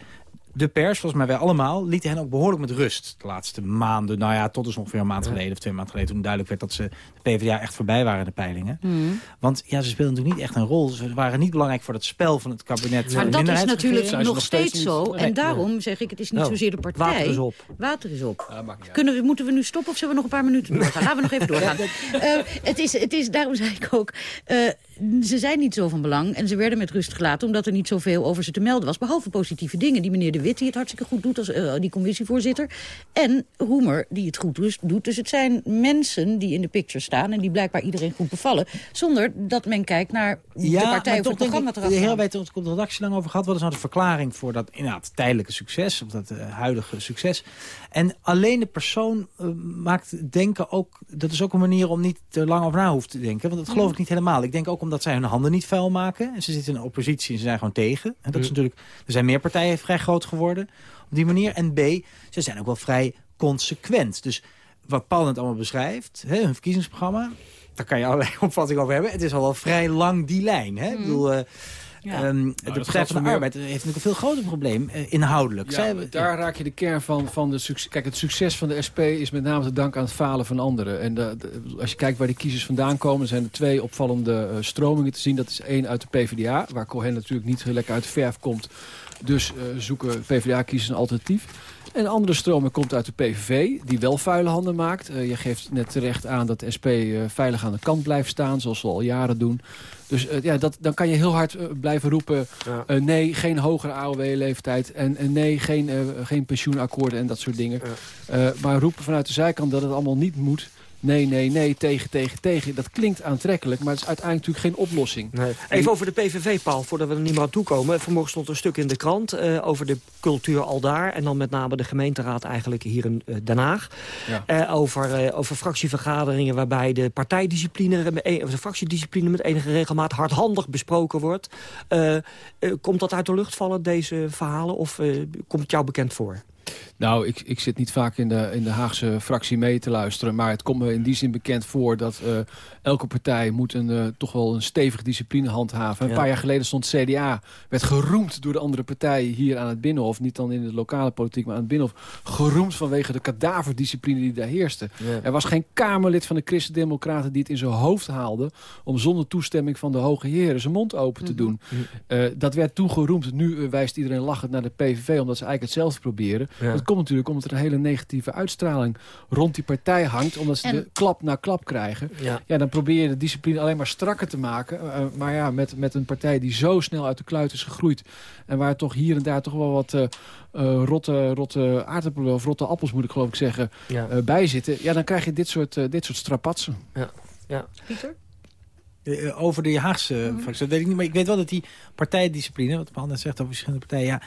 de pers, volgens mij wij allemaal, lieten hen ook behoorlijk met rust. De laatste maanden, nou ja, tot dus ongeveer een maand geleden of twee maanden geleden... toen duidelijk werd dat ze de PvdA echt voorbij waren in de peilingen. Mm. Want ja, ze speelden natuurlijk niet echt een rol. Ze waren niet belangrijk voor het spel van het kabinet. Maar dat is natuurlijk nog, nog steeds, steeds zo. Nee. En daarom zeg ik, het is niet nou, zozeer de partij. Water is op. Water is op. Ja, Kunnen we, moeten we nu stoppen of zullen we nog een paar minuten doorgaan? Laten we nog even doorgaan. uh, het, is, het is, daarom zei ik ook... Uh, ze zijn niet zo van belang en ze werden met rust gelaten... omdat er niet zoveel over ze te melden was. Behalve positieve dingen. Die meneer De Wit die het hartstikke goed doet als uh, die commissievoorzitter. En Roemer die het goed doet. Dus het zijn mensen die in de picture staan... en die blijkbaar iedereen goed bevallen. Zonder dat men kijkt naar ja, de partij of het programma te De heer hebben het de redactie lang over gehad. Wat is nou de verklaring voor dat inderdaad tijdelijke succes? Of dat uh, huidige succes? En alleen de persoon uh, maakt denken ook... Dat is ook een manier om niet te lang over na hoeven te denken. Want dat geloof ik niet helemaal. Ik denk ook omdat zij hun handen niet vuil maken. En ze zitten in de oppositie en ze zijn gewoon tegen. En dat is natuurlijk, er zijn meer partijen vrij groot geworden op die manier. En B, ze zijn ook wel vrij consequent. Dus wat Paul het allemaal beschrijft, hè, hun verkiezingsprogramma... daar kan je allerlei opvattingen over hebben. Het is al wel vrij lang die lijn. Hè? Mm. Ik bedoel... Uh, ja. Um, nou, de Partij van de Arbeid heeft natuurlijk een veel groter probleem, uh, inhoudelijk. Ja, Zij, daar raak je de kern van, van de succes. Kijk, het succes van de SP is met name te danken aan het falen van anderen. En de, de, als je kijkt waar die kiezers vandaan komen, zijn er twee opvallende uh, stromingen te zien. Dat is één uit de PvdA, waar Cohen natuurlijk niet heel lekker uit de verf komt. Dus uh, zoeken PvdA-kiezers een alternatief. En een andere stroom komt uit de PVV, die wel vuile handen maakt. Uh, je geeft net terecht aan dat de SP uh, veilig aan de kant blijft staan, zoals ze al jaren doen. Dus uh, ja, dat, dan kan je heel hard blijven roepen... Ja. nee, geen hogere AOW-leeftijd en, en, nee, geen, geen pensioenakkoorden en dat soort dingen. Ja. maar roepen vanuit de zijkant dat het allemaal niet moet nee, nee, nee, tegen, tegen, tegen. Dat klinkt aantrekkelijk, maar het is uiteindelijk natuurlijk geen oplossing. Nee. Even over de PVV, Paul, voordat we er niet meer aan toe komen. Vanmorgen stond een stuk in de krant uh, over de cultuur al daar. En dan met name de gemeenteraad eigenlijk hier in uh, Den Haag. Ja. Uh, over, over fractievergaderingen waarbij de partijdiscipline, of de fractiediscipline met enige regelmaat hardhandig besproken wordt. komt dat uit de lucht vallen, deze verhalen, of komt het jou bekend voor? Nou, ik, ik zit niet vaak in de, in de Haagse fractie mee te luisteren. Maar het komt me in die zin bekend voor dat uh, elke partij moet een, uh, toch wel een stevige discipline handhaven. Ja. Een paar jaar geleden stond CDA, werd geroemd door de andere partijen hier aan het Binnenhof. Niet dan in de lokale politiek, maar aan het Binnenhof. Geroemd vanwege de kadaverdiscipline die daar heerste. Ja. Er was geen Kamerlid van de Christen-Democraten die het in zijn hoofd haalde... om zonder toestemming van de hoge heren zijn mond open te doen. Mm -hmm. uh, dat werd toen geroemd. Nu wijst iedereen lachend naar de PVV omdat ze eigenlijk hetzelfde proberen. Ja. Dat komt natuurlijk omdat er een hele negatieve uitstraling rond die partij hangt. Omdat ze en... de klap na klap krijgen. Ja. ja. dan probeer je de discipline alleen maar strakker te maken. Uh, maar ja, met, met een partij die zo snel uit de kluit is gegroeid. En waar toch hier en daar toch wel wat uh, uh, rotte, rotte aardappelen of rotte appels moet ik geloof ik zeggen ja. bij zitten. Ja, dan krijg je dit soort, dit soort strapatsen. Ja. Ja. Pieter? Uh, over de Haagse mm -hmm. dat weet ik niet. Maar ik weet wel dat die partijdiscipline, wat Paul net zegt over verschillende partijen... ja,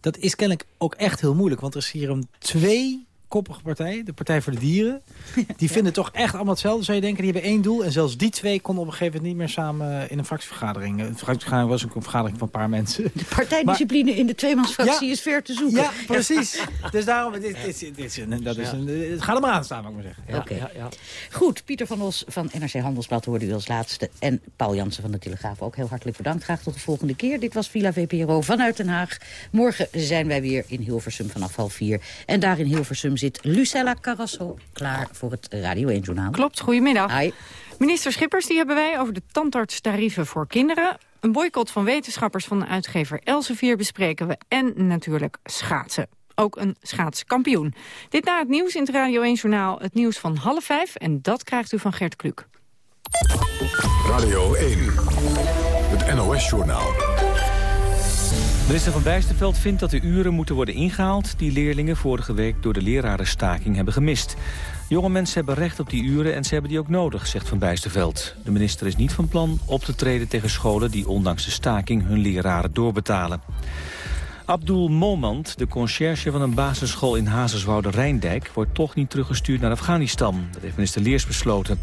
dat is kennelijk ook echt heel moeilijk. Want er is hier een twee koppige partij, de Partij voor de Dieren. Die vinden toch echt allemaal hetzelfde, zou je denken. Die hebben één doel. En zelfs die twee konden op een gegeven moment niet meer samen in een fractievergadering. Een fractievergadering was ook een vergadering van een paar mensen. De partijdiscipline maar, in de tweemansfractie ja, is ver te zoeken. Ja, precies. dus daarom, dit, dit, dit, dit is een, dat is een, het gaat er maar aan staan, mag ik maar zeggen. Oké. Okay. Goed, Pieter van Os van NRC Handelsblad hoorde u als laatste. En Paul Jansen van de Telegraaf ook heel hartelijk bedankt. Graag tot de volgende keer. Dit was Villa VPRO vanuit Den Haag. Morgen zijn wij weer in Hilversum vanaf half vier. En daar in Hilversum zit Lucella Carrasso klaar voor het Radio 1-journaal. Klopt, goedemiddag. Hi. Minister Schippers die hebben wij over de tandartstarieven voor kinderen. Een boycott van wetenschappers van de uitgever Elsevier bespreken we. En natuurlijk schaatsen. Ook een schaatskampioen. Dit na het nieuws in het Radio 1 Journaal. Het nieuws van half vijf. En dat krijgt u van Gert Kluk. Radio 1, het NOS-journaal. Minister van Bijsterveld vindt dat de uren moeten worden ingehaald... die leerlingen vorige week door de lerarenstaking hebben gemist. Jonge mensen hebben recht op die uren en ze hebben die ook nodig, zegt Van Bijsterveld. De minister is niet van plan op te treden tegen scholen... die ondanks de staking hun leraren doorbetalen. Abdul Momand, de conciërge van een basisschool in Hazerswoude Rijndijk... wordt toch niet teruggestuurd naar Afghanistan. Dat heeft minister Leers besloten.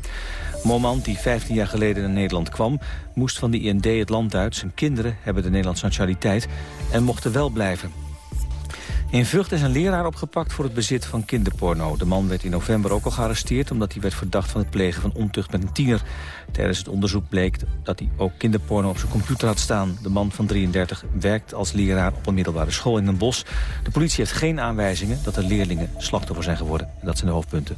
Momand, die 15 jaar geleden naar Nederland kwam... moest van de IND het land uit. Zijn kinderen hebben de Nederlandse nationaliteit en mochten wel blijven. In Vught is een leraar opgepakt voor het bezit van kinderporno. De man werd in november ook al gearresteerd... omdat hij werd verdacht van het plegen van ontucht met een tiener. Tijdens het onderzoek bleek dat hij ook kinderporno op zijn computer had staan. De man van 33 werkt als leraar op een middelbare school in Den Bosch. De politie heeft geen aanwijzingen dat de leerlingen slachtoffer zijn geworden. En dat zijn de hoofdpunten.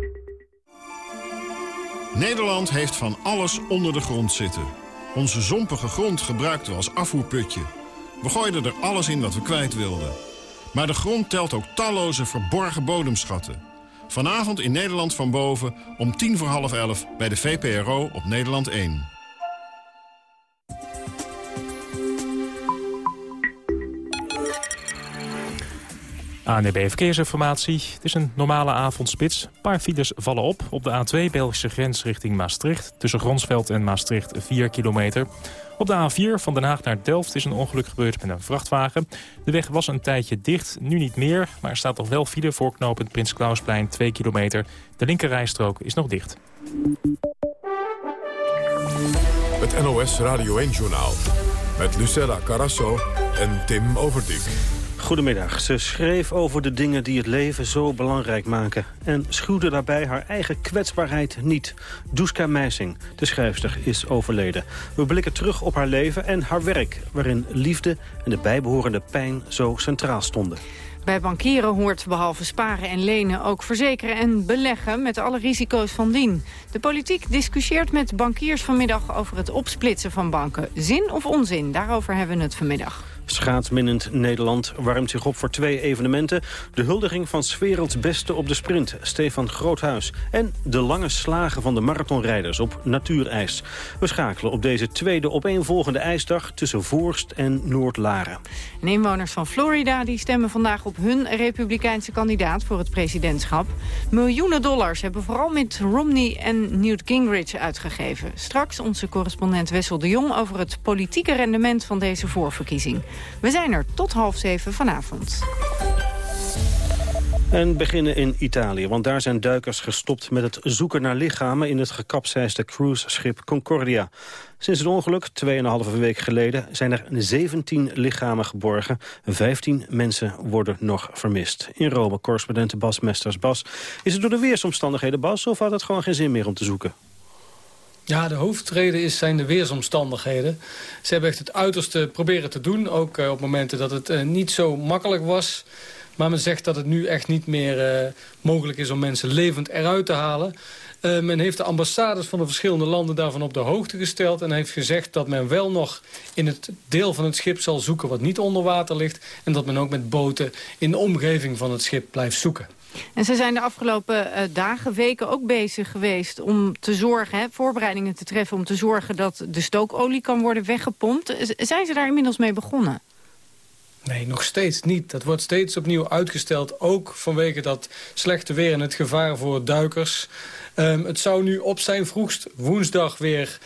Nederland heeft van alles onder de grond zitten. Onze zompige grond gebruikten we als afvoerputje. We gooiden er alles in wat we kwijt wilden. Maar de grond telt ook talloze verborgen bodemschatten. Vanavond in Nederland van boven om tien voor half elf bij de VPRO op Nederland 1. ANDB Verkeersinformatie. Het is een normale avondspits. Een paar files vallen op. Op de A2 Belgische grens richting Maastricht. Tussen Gronsveld en Maastricht 4 kilometer. Op de A4 van Den Haag naar Delft is een ongeluk gebeurd met een vrachtwagen. De weg was een tijdje dicht, nu niet meer. Maar er staat nog wel file voor knooppunt Prins Klausplein 2 kilometer. De linkerrijstrook is nog dicht. Het NOS Radio 1-journaal. Met Lucella Carasso en Tim Overdijk. Goedemiddag. Ze schreef over de dingen die het leven zo belangrijk maken... en schuwde daarbij haar eigen kwetsbaarheid niet. Duska Meising, de schrijfster, is overleden. We blikken terug op haar leven en haar werk... waarin liefde en de bijbehorende pijn zo centraal stonden. Bij bankieren hoort behalve sparen en lenen ook verzekeren en beleggen met alle risico's van dien. De politiek discussieert met bankiers vanmiddag over het opsplitsen van banken. Zin of onzin, daarover hebben we het vanmiddag. Schaatsminnend Nederland warmt zich op voor twee evenementen. De huldiging van werelds beste op de sprint, Stefan Groothuis. En de lange slagen van de marathonrijders op natuurijs. We schakelen op deze tweede opeenvolgende ijsdag tussen Voorst en Noord-Laren. En inwoners van Florida die stemmen vandaag op hun republikeinse kandidaat voor het presidentschap. Miljoenen dollars hebben vooral met Romney en Newt Gingrich uitgegeven. Straks onze correspondent Wessel de Jong over het politieke rendement van deze voorverkiezing. We zijn er tot half zeven vanavond. En beginnen in Italië, want daar zijn duikers gestopt met het zoeken naar lichamen in het gekapseisde cruiseschip Concordia. Sinds het ongeluk, 2,5 week geleden, zijn er 17 lichamen geborgen. 15 mensen worden nog vermist. In Rome, correspondent Bas Mesters. Bas, is het door de weersomstandigheden, Bas, of had het gewoon geen zin meer om te zoeken? Ja, de hoofdreden is, zijn de weersomstandigheden. Ze hebben echt het uiterste proberen te doen. Ook uh, op momenten dat het uh, niet zo makkelijk was. Maar men zegt dat het nu echt niet meer uh, mogelijk is om mensen levend eruit te halen. men heeft de ambassades van de verschillende landen daarvan op de hoogte gesteld... en heeft gezegd dat men wel nog in het deel van het schip zal zoeken... wat niet onder water ligt... en dat men ook met boten in de omgeving van het schip blijft zoeken. En ze zijn de afgelopen uh, dagen, weken ook bezig geweest om te zorgen, hè, voorbereidingen te treffen om te zorgen dat de stookolie kan worden weggepompt. zijn ze daar inmiddels mee begonnen? Nee, nog steeds niet. Dat wordt steeds opnieuw uitgesteld, ook vanwege dat slechte weer en het gevaar voor duikers. Um, het zou nu op zijn vroegst woensdag weer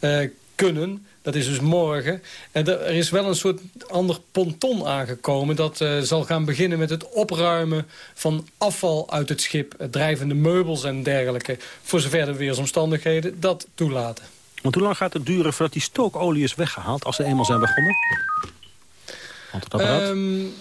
uh, kunnen. Dat is dus morgen. En er is wel een soort ander ponton aangekomen. Dat uh, zal gaan beginnen met het opruimen van afval uit het schip. Drijvende meubels en dergelijke. Voor zover de weersomstandigheden dat toelaten. Want hoe lang gaat het duren voordat die stookolie is weggehaald... als ze eenmaal zijn begonnen? Want het apparaat? Um,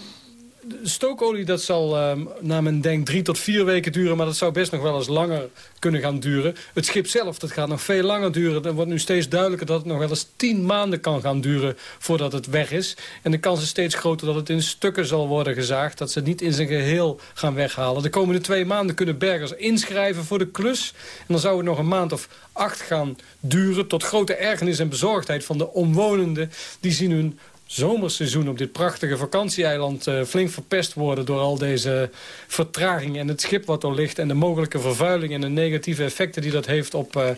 stookolie dat zal um, naar men denkt drie tot vier weken duren... maar dat zou best nog wel eens langer kunnen gaan duren. Het schip zelf dat gaat nog veel langer duren. Er wordt nu steeds duidelijker dat het nog wel eens tien maanden kan gaan duren... voordat het weg is. En de kans is steeds groter dat het in stukken zal worden gezaagd... dat ze het niet in zijn geheel gaan weghalen. De komende twee maanden kunnen bergers inschrijven voor de klus. En dan zou het nog een maand of acht gaan duren... tot grote ergernis en bezorgdheid van de omwonenden. Die zien hun zomerseizoen op dit prachtige vakantieeiland uh, flink verpest worden door al deze vertraging en het schip wat er ligt en de mogelijke vervuiling en de negatieve effecten die dat heeft op, uh,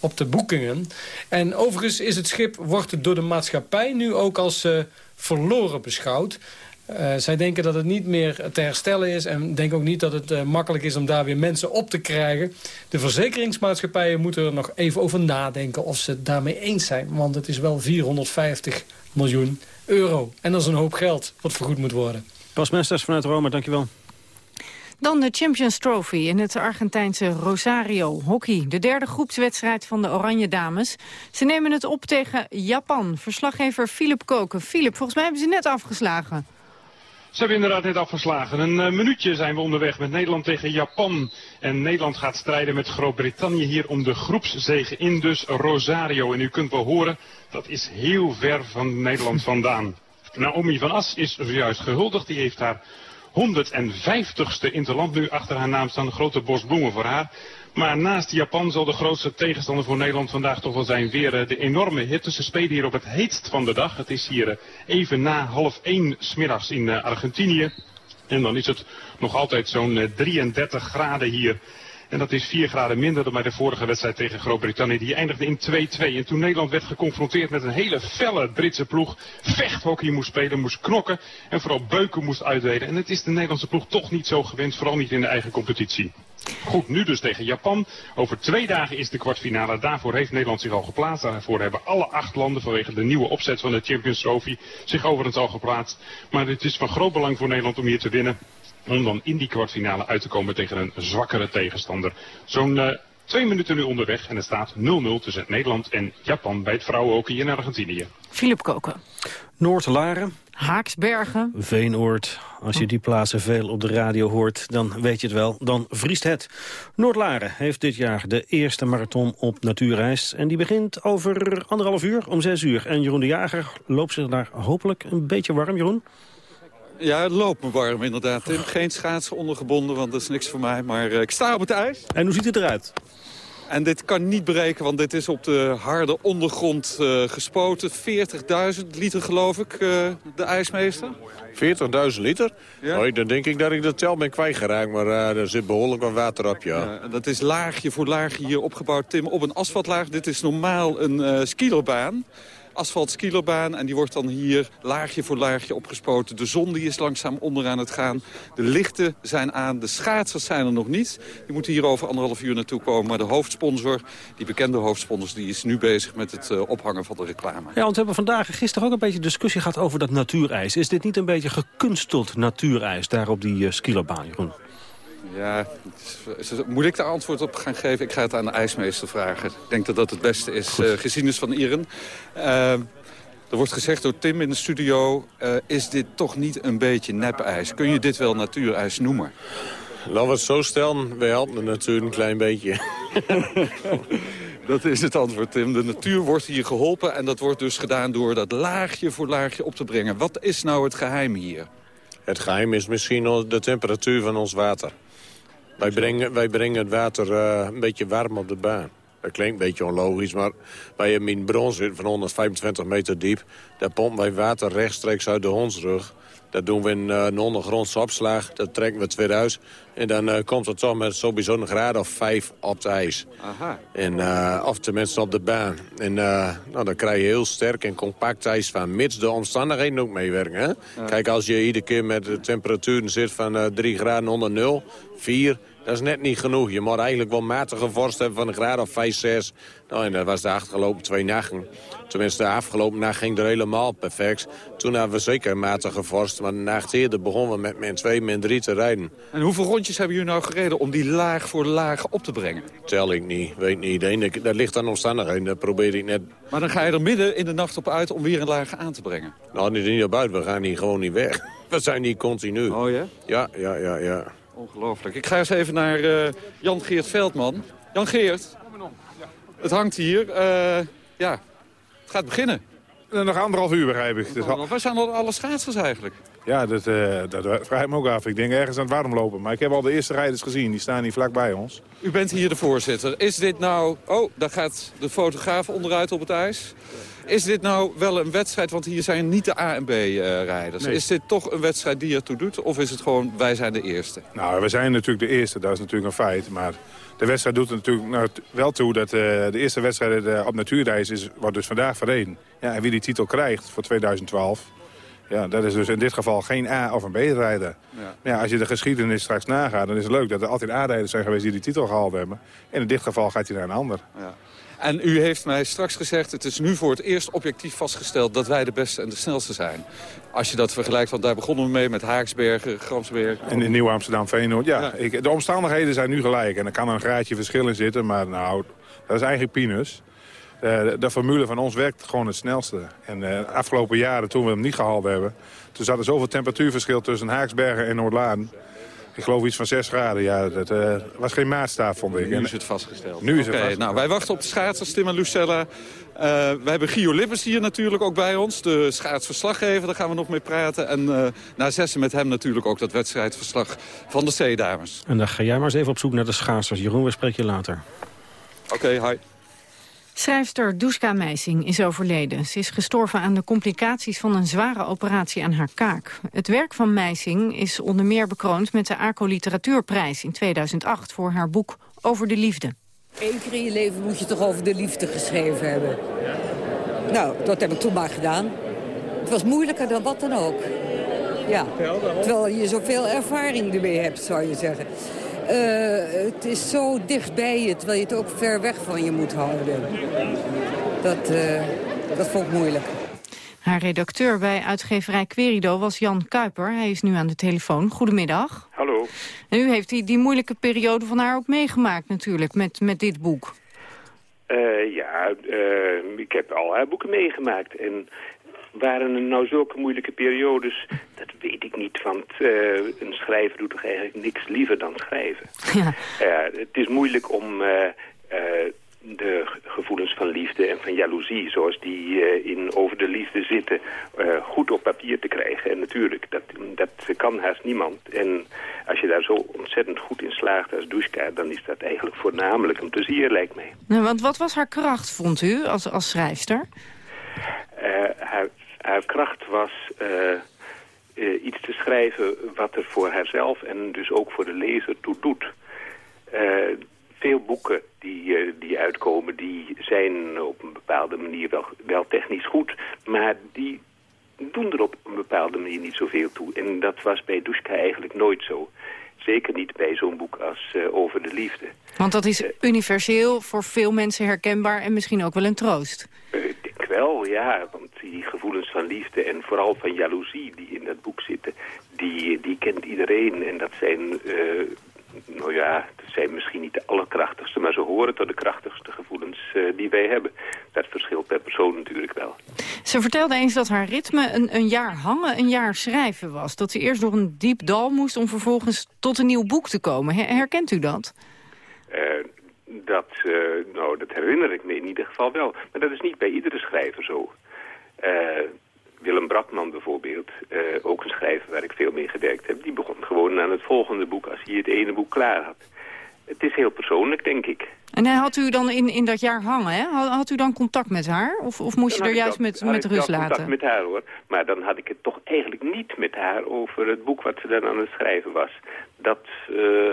op de boekingen. En overigens is het schip, wordt door de maatschappij nu ook als uh, verloren beschouwd. Zij denken dat het niet meer te herstellen is... en denken ook niet dat het makkelijk is om daar weer mensen op te krijgen. De verzekeringsmaatschappijen moeten er nog even over nadenken... of ze het daarmee eens zijn. Want het is wel 450 miljoen euro. En dat is een hoop geld wat vergoed moet worden. Bas Mesters vanuit Rome, dankjewel. Dan de Champions Trophy in het Argentijnse Rosario Hockey. De derde groepswedstrijd van de Oranje Dames. Ze nemen het op tegen Japan. Verslaggever Philip Koken. Philip, volgens mij hebben ze net afgeslagen. Ze hebben inderdaad net afgeslagen. Een uh, minuutje zijn we onderweg met Nederland tegen Japan. En Nederland gaat strijden met Groot-Brittannië hier om de groepszege in dus Rosario. En u kunt wel horen, dat is heel ver van Nederland vandaan. Naomi van As is zojuist gehuldigd. Die heeft haar 150ste interland nu achter haar naam staan. Grote bos bloemen voor haar. Maar naast Japan zal de grootste tegenstander voor Nederland vandaag toch wel zijn weer eh, de enorme hitte. Ze spelen hier op het heetst van de dag. Het is hier eh, even na half één smiddags in eh, Argentinië. En dan is het nog altijd zo'n 33 graden hier. En dat is 4 graden minder dan bij de vorige wedstrijd tegen Groot-Brittannië. Die eindigde in 2-2. En toen Nederland werd geconfronteerd met een hele felle Britse ploeg. Vechthockey moest spelen, moest knokken. En vooral beuken moest uitdelen. En het is de Nederlandse ploeg toch niet zo gewend. Vooral niet in de eigen competitie. Goed, nu dus tegen Japan. Over twee dagen is de kwartfinale. Daarvoor heeft Nederland zich al geplaatst. Daarvoor hebben alle acht landen vanwege de nieuwe opzet van de Champions Trophy zich overigens al geplaatst. Maar het is van groot belang voor Nederland om hier te winnen om dan in die kwartfinale uit te komen tegen een zwakkere tegenstander. Zo'n uh, twee minuten nu onderweg en het staat 0-0 tussen Nederland en Japan bij het vrouwenhockey in Argentinië. Filip Koken. Noord-Laren. Haaksbergen. Veenoord. Als je die plaatsen veel op de radio hoort, dan weet je het wel. Dan vriest het. Noord-Laren heeft dit jaar de eerste marathon op natuurreis. En die begint over anderhalf uur, om zes uur. En Jeroen de Jager loopt zich daar hopelijk een beetje warm, Jeroen? Ja, het loopt me warm inderdaad. Tim, geen schaatsen ondergebonden, want dat is niks voor mij. Maar uh, ik sta op het ijs. En hoe ziet het eruit? En dit kan niet breken, want dit is op de harde ondergrond uh, gespoten. 40.000 liter geloof ik, uh, de ijsmeester. 40.000 liter? Ja. Oh, dan denk ik dat ik de tel ben kwijtgeraakt, maar uh, er zit behoorlijk wat water op, ja. ja. dat is laagje voor laagje hier opgebouwd, Tim, op een asfaltlaag. Dit is normaal een uh, skierbaan asfaltskielorbaan. En die wordt dan hier laagje voor laagje opgespoten. De zon die is langzaam onderaan het gaan. De lichten zijn aan. De schaatsers zijn er nog niet. Die moeten hier over anderhalf uur naartoe komen. Maar de hoofdsponsor, die bekende hoofdsponsor... die is nu bezig met het uh, ophangen van de reclame. Ja, want we hebben vandaag gisteren ook een beetje discussie gehad over dat natuurijs. Is dit niet een beetje gekunsteld natuurijs daar op die uh, Jeroen? Ja, moet ik daar antwoord op gaan geven? Ik ga het aan de ijsmeester vragen. Ik denk dat dat het beste is, uh, gezien is van Iren. Uh, er wordt gezegd door Tim in de studio... Uh, is dit toch niet een beetje nepijs? Kun je dit wel natuurijs noemen? Laten we het zo stellen, we helpen de natuur een klein beetje. dat is het antwoord, Tim. De natuur wordt hier geholpen en dat wordt dus gedaan door dat laagje voor laagje op te brengen. Wat is nou het geheim hier? Het geheim is misschien de temperatuur van ons water. Wij brengen, wij brengen het water uh, een beetje warm op de baan. Dat klinkt een beetje onlogisch, maar wij hebben een bron van 125 meter diep. Daar pompen wij water rechtstreeks uit de hondsrug. Dat doen we in uh, een ondergrondse opslag. Dat trekken we het weer uit. En dan uh, komt het toch met sowieso een graad of vijf op het ijs. Aha. En, uh, of tenminste op de baan. En nou, dan krijg je heel sterk en compact ijs van. Mits de omstandigheden ook meewerken. Hè? Kijk, als je iedere keer met de temperaturen zit van 3 graden onder nul, 4 Dat is net niet genoeg. Je moet eigenlijk wel matige vorst hebben van een graad of 5, 6. Nou, en dat was de afgelopen twee nachten. Tenminste, de afgelopen nacht ging er helemaal perfect. Toen hadden we zeker matige vorst. Maar de nacht eerder begonnen we met min 2, min 3 te rijden. En hoeveel rondjes hebben jullie nou gereden om die laag voor laag op te brengen? Tel ik niet, weet niet. De dat ligt aan omstandigheden, dat probeer ik net. Maar dan ga je er midden in de nacht op uit om weer een laag aan te brengen? Nou, niet, niet op uit, we gaan hier gewoon niet weg. We zijn hier continu. Oh ja? Ja, ja, ja, ja. Ongelooflijk. Ik ga eens even naar uh, Jan-Geert Veldman. Jan-Geert, het hangt hier. Uh, ja, het gaat beginnen. Nog anderhalf uur begrijp ik. Dus al... Waar zijn al alle schaatsers eigenlijk? Ja, dat, uh, dat vraag ik me ook af. Ik denk ergens aan het warmlopen. Maar ik heb al de eerste rijders gezien. Die staan hier vlakbij ons. U bent hier de voorzitter. Is dit nou... Oh, daar gaat de fotograaf onderuit op het ijs. Is dit nou wel een wedstrijd, want hier zijn niet de A en B-rijders. Is dit toch een wedstrijd die ertoe doet? Of is het gewoon, wij zijn de eerste? Nou, we zijn natuurlijk de eerste. Dat is natuurlijk een feit. Maar de wedstrijd doet er natuurlijk nou, wel toe dat uh, de eerste wedstrijd uh, op natuurreis is, wordt dus vandaag verreden. Ja, en wie die titel krijgt voor 2012... Ja, dat is dus in dit geval geen A- of een B-rijder. Ja. ja. als je de geschiedenis straks nagaat, dan is het leuk dat er altijd A-rijders zijn geweest die die titel gehaald hebben. En in dit geval gaat hij naar een ander. Ja. En u heeft mij straks gezegd, het is nu voor het eerst objectief vastgesteld... dat wij de beste en de snelste zijn. Als je dat vergelijkt, want daar begonnen we mee met Haaksbergen, Gramsbergen. En in Nieuw-Amsterdam, Veenoord. Ja, ja. Ik, de omstandigheden zijn nu gelijk. En er kan een graadje verschil in zitten, maar nou, dat is eigenlijk pinus. Uh, de, de, formule van ons werkt gewoon het snelste. En uh, de afgelopen jaren, toen we hem niet gehaald hebben... toen zat er zoveel temperatuurverschil tussen Haaksbergen en Noordlaan... Ik geloof iets van 6 graden. Ja, dat uh, was geen maatstaaf, vond ik. Nu is het vastgesteld. Nu is het vastgesteld. Nou, wij wachten op de schaatsers, Tim en Lucella. Uh, we hebben Gio Lippers hier natuurlijk ook bij ons. De schaatsverslaggever, daar gaan we nog mee praten. En uh, na zessen met hem natuurlijk ook dat wedstrijdverslag van de C-dames. En dan ga jij maar eens even op zoek naar de schaatsers. Jeroen, we spreken je later. Oké, okay, hi. Schrijfster Duska Meising is overleden. Ze is gestorven aan de complicaties van een zware operatie aan haar kaak. Het werk van Meising is onder meer bekroond met de ACO Literatuurprijs in 2008... voor haar boek Over de Liefde. Eén keer in je leven moet je toch over de liefde geschreven hebben. Nou, dat heb ik toen maar gedaan. Het was moeilijker dan wat dan ook. Ja, terwijl je zoveel ervaring ermee hebt, zou je zeggen. Uh, het is zo dicht bij je, terwijl je het ook ver weg van je moet houden. Dat, uh, dat vond ik moeilijk. Haar redacteur bij uitgeverij Querido was Jan Kuiper. Hij is nu aan de telefoon. Goedemiddag. Hallo. En u heeft die, die moeilijke periode van haar ook meegemaakt natuurlijk met, met dit boek. Uh, ja, ik heb al haar boeken meegemaakt. En waren er nou zulke moeilijke periodes? Dat weet ik niet, want uh, een schrijver doet toch eigenlijk niks liever dan schrijven. Ja. Uh, het is moeilijk om uh, de gevoelens van liefde en van jaloezie... zoals die in Over de Liefde zitten, goed op papier te krijgen. En natuurlijk, dat, dat kan haast niemand. En als je daar zo ontzettend goed in slaagt als Dushka... dan is dat eigenlijk voornamelijk een plezier, lijkt mij. Nou, want wat was haar kracht, vond u, als, als schrijfster? haar haar kracht was uh, uh, iets te schrijven wat er voor haarzelf en dus ook voor de lezer toe doet. Uh, veel boeken die, die uitkomen, die zijn op een bepaalde manier wel, wel technisch goed, maar die doen er op een bepaalde manier niet zoveel toe. En dat was bij Dushka eigenlijk nooit zo. Zeker niet bij zo'n boek als Over de Liefde. Want dat is universeel, voor veel mensen herkenbaar en misschien ook wel een troost. ik denk wel, ja, want die gevoelens van liefde en vooral van jaloezie die in dat boek zitten, die, die kent iedereen. En dat zijn, uh, nou ja, dat zijn misschien niet de allerkrachtigste, maar ze horen tot de krachtigste gevoelens uh, die wij hebben. Dat verschilt per persoon natuurlijk wel. Ze vertelde eens dat haar ritme een, een jaar hangen, een jaar schrijven was. Dat ze eerst door een diep dal moest om vervolgens tot een nieuw boek te komen. Herkent u dat? Uh, dat, uh, nou, dat herinner ik me in ieder geval wel. Maar dat is niet bij iedere schrijver zo. Uh, Willem Brakman bijvoorbeeld, uh, ook een schrijver waar ik veel mee gewerkt heb... die begon gewoon aan het volgende boek als hij het ene boek klaar had. Het is heel persoonlijk, denk ik. En had u dan in, in dat jaar hangen, hè? Had, had u dan contact met haar? Of, of moest je er juist met, met rust laten? contact met haar, hoor. Maar dan had ik het toch eigenlijk niet met haar over het boek wat ze dan aan het schrijven was. Dat... Uh,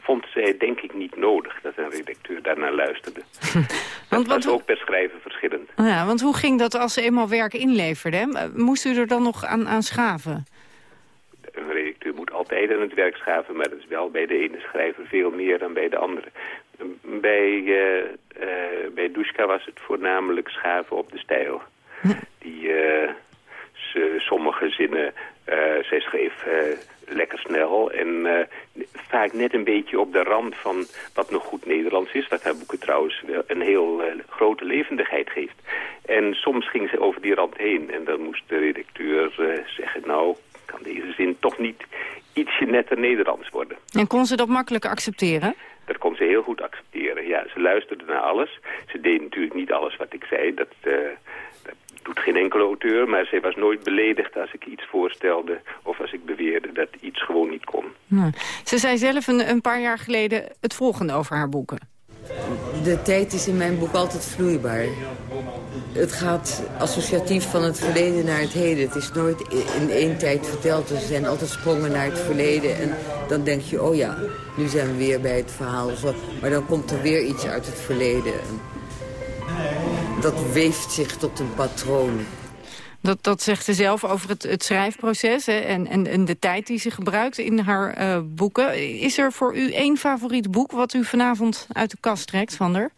vond zij denk ik niet nodig dat een redacteur daarnaar luisterde. want, dat was ook per schrijven verschillend. Ja, want hoe ging dat als ze eenmaal werk inleverde? Moest u er dan nog aan, aan schaven? Een redacteur moet altijd aan het werk schaven, maar dat is wel bij de ene schrijver veel meer dan bij de andere. Bij, uh, uh, bij Dushka was het voornamelijk schaven op de stijl. Die, uh, sommige zinnen, zij schreef lekker snel en vaak net een beetje op de rand van wat nog goed Nederlands is. Wat haar boeken trouwens een heel grote levendigheid geeft. En soms ging ze over die rand heen en dan moest de redacteur zeggen, nou kan deze zin toch niet ietsje netter Nederlands worden. En kon ze dat makkelijk accepteren? Dat kon ze heel goed accepteren, ja. Ze luisterde naar alles. Ze deed natuurlijk niet alles wat ik zei. Dat, dat doet geen enkele auteur. Maar ze was nooit beledigd als ik iets voorstelde... of als ik beweerde dat iets gewoon niet kon. Ze zei zelf een, een paar jaar geleden het volgende over haar boeken. De tijd is in mijn boek altijd vloeibaar. Het gaat associatief van het verleden naar het heden. Het is nooit in één tijd verteld. Er zijn altijd sprongen naar het verleden. En dan denk je, oh ja, nu zijn we weer bij het verhaal. Maar dan komt er weer iets uit het verleden. Dat weeft zich tot een patroon. Dat, dat zegt ze zelf over het, het schrijfproces hè, en, en, en, de tijd die ze gebruikt in haar uh, boeken. Is er voor u één favoriet boek wat u vanavond uit de kast trekt, Van der?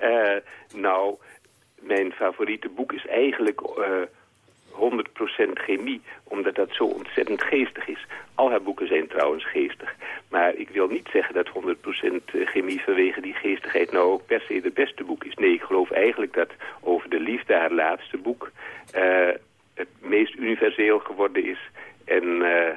uh, nou, mijn favoriete boek is eigenlijk uh, 100% chemie, omdat dat zo ontzettend geestig is. Al haar boeken zijn trouwens geestig. Maar ik wil niet zeggen dat 100% chemie vanwege die geestigheid nou ook per se het beste boek is. Nee, ik geloof eigenlijk dat over de liefde haar laatste boek uh, het meest universeel geworden is. En uh,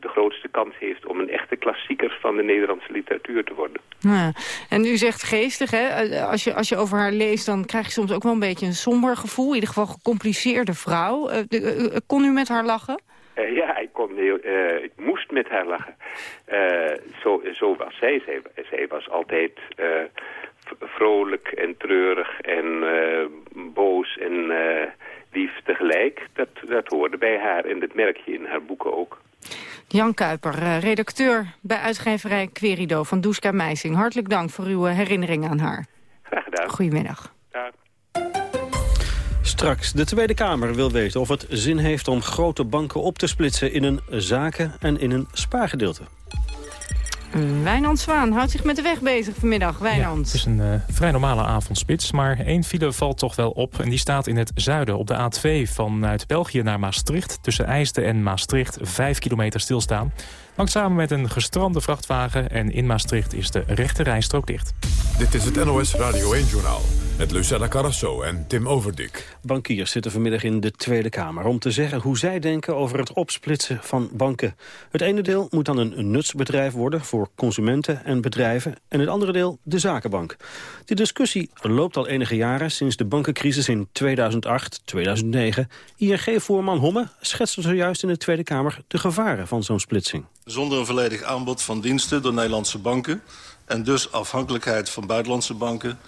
de grootste kans heeft om een echte klassieker van de Nederlandse literatuur te worden. Ja. En u zegt geestig, hè? Als, je, als je over haar leest, dan krijg je soms ook wel een beetje een somber gevoel. In ieder geval gecompliceerde vrouw. Uh, uh, kon u met haar lachen? Uh, ja, ik, kon heel, ik moest met haar lachen. zo, zo was zij. zij. Zij was altijd vrolijk en treurig en boos en lief tegelijk. Dat, dat hoorde bij haar en dat merk je in haar boeken ook. Jan Kuiper, redacteur bij uitgeverij Querido van Duska Meising. Hartelijk dank voor uw herinnering aan haar. Graag gedaan. Goedemiddag. Straks, de Tweede Kamer wil weten of het zin heeft om grote banken op te splitsen in een zaken- en in een spaargedeelte. Wijnand Zwaan houdt zich met de weg bezig vanmiddag. Wijnand. Ja, het is een uh, vrij normale avondspits, maar één file valt toch wel op. En die staat in het zuiden op de A2 vanuit België naar Maastricht. Tussen IJsden en Maastricht, vijf kilometer stilstaan. Hangt samen met een gestrande vrachtwagen en in Maastricht is de rechte rijstrook dicht. Dit is het NOS Radio 1-journaal met Lucella Carrasso en Tim Overdik. Bankiers zitten vanmiddag in de Tweede Kamer om te zeggen hoe zij denken over het opsplitsen van banken. Het ene deel moet dan een nutsbedrijf worden voor consumenten en bedrijven en het andere deel de zakenbank. Die discussie loopt al enige jaren sinds de bankencrisis in 2008, 2009. ING-voorman Homme schetste zojuist in de Tweede Kamer de gevaren van zo'n splitsing. Zonder een volledig aanbod van diensten door Nederlandse banken... en dus afhankelijkheid van buitenlandse banken...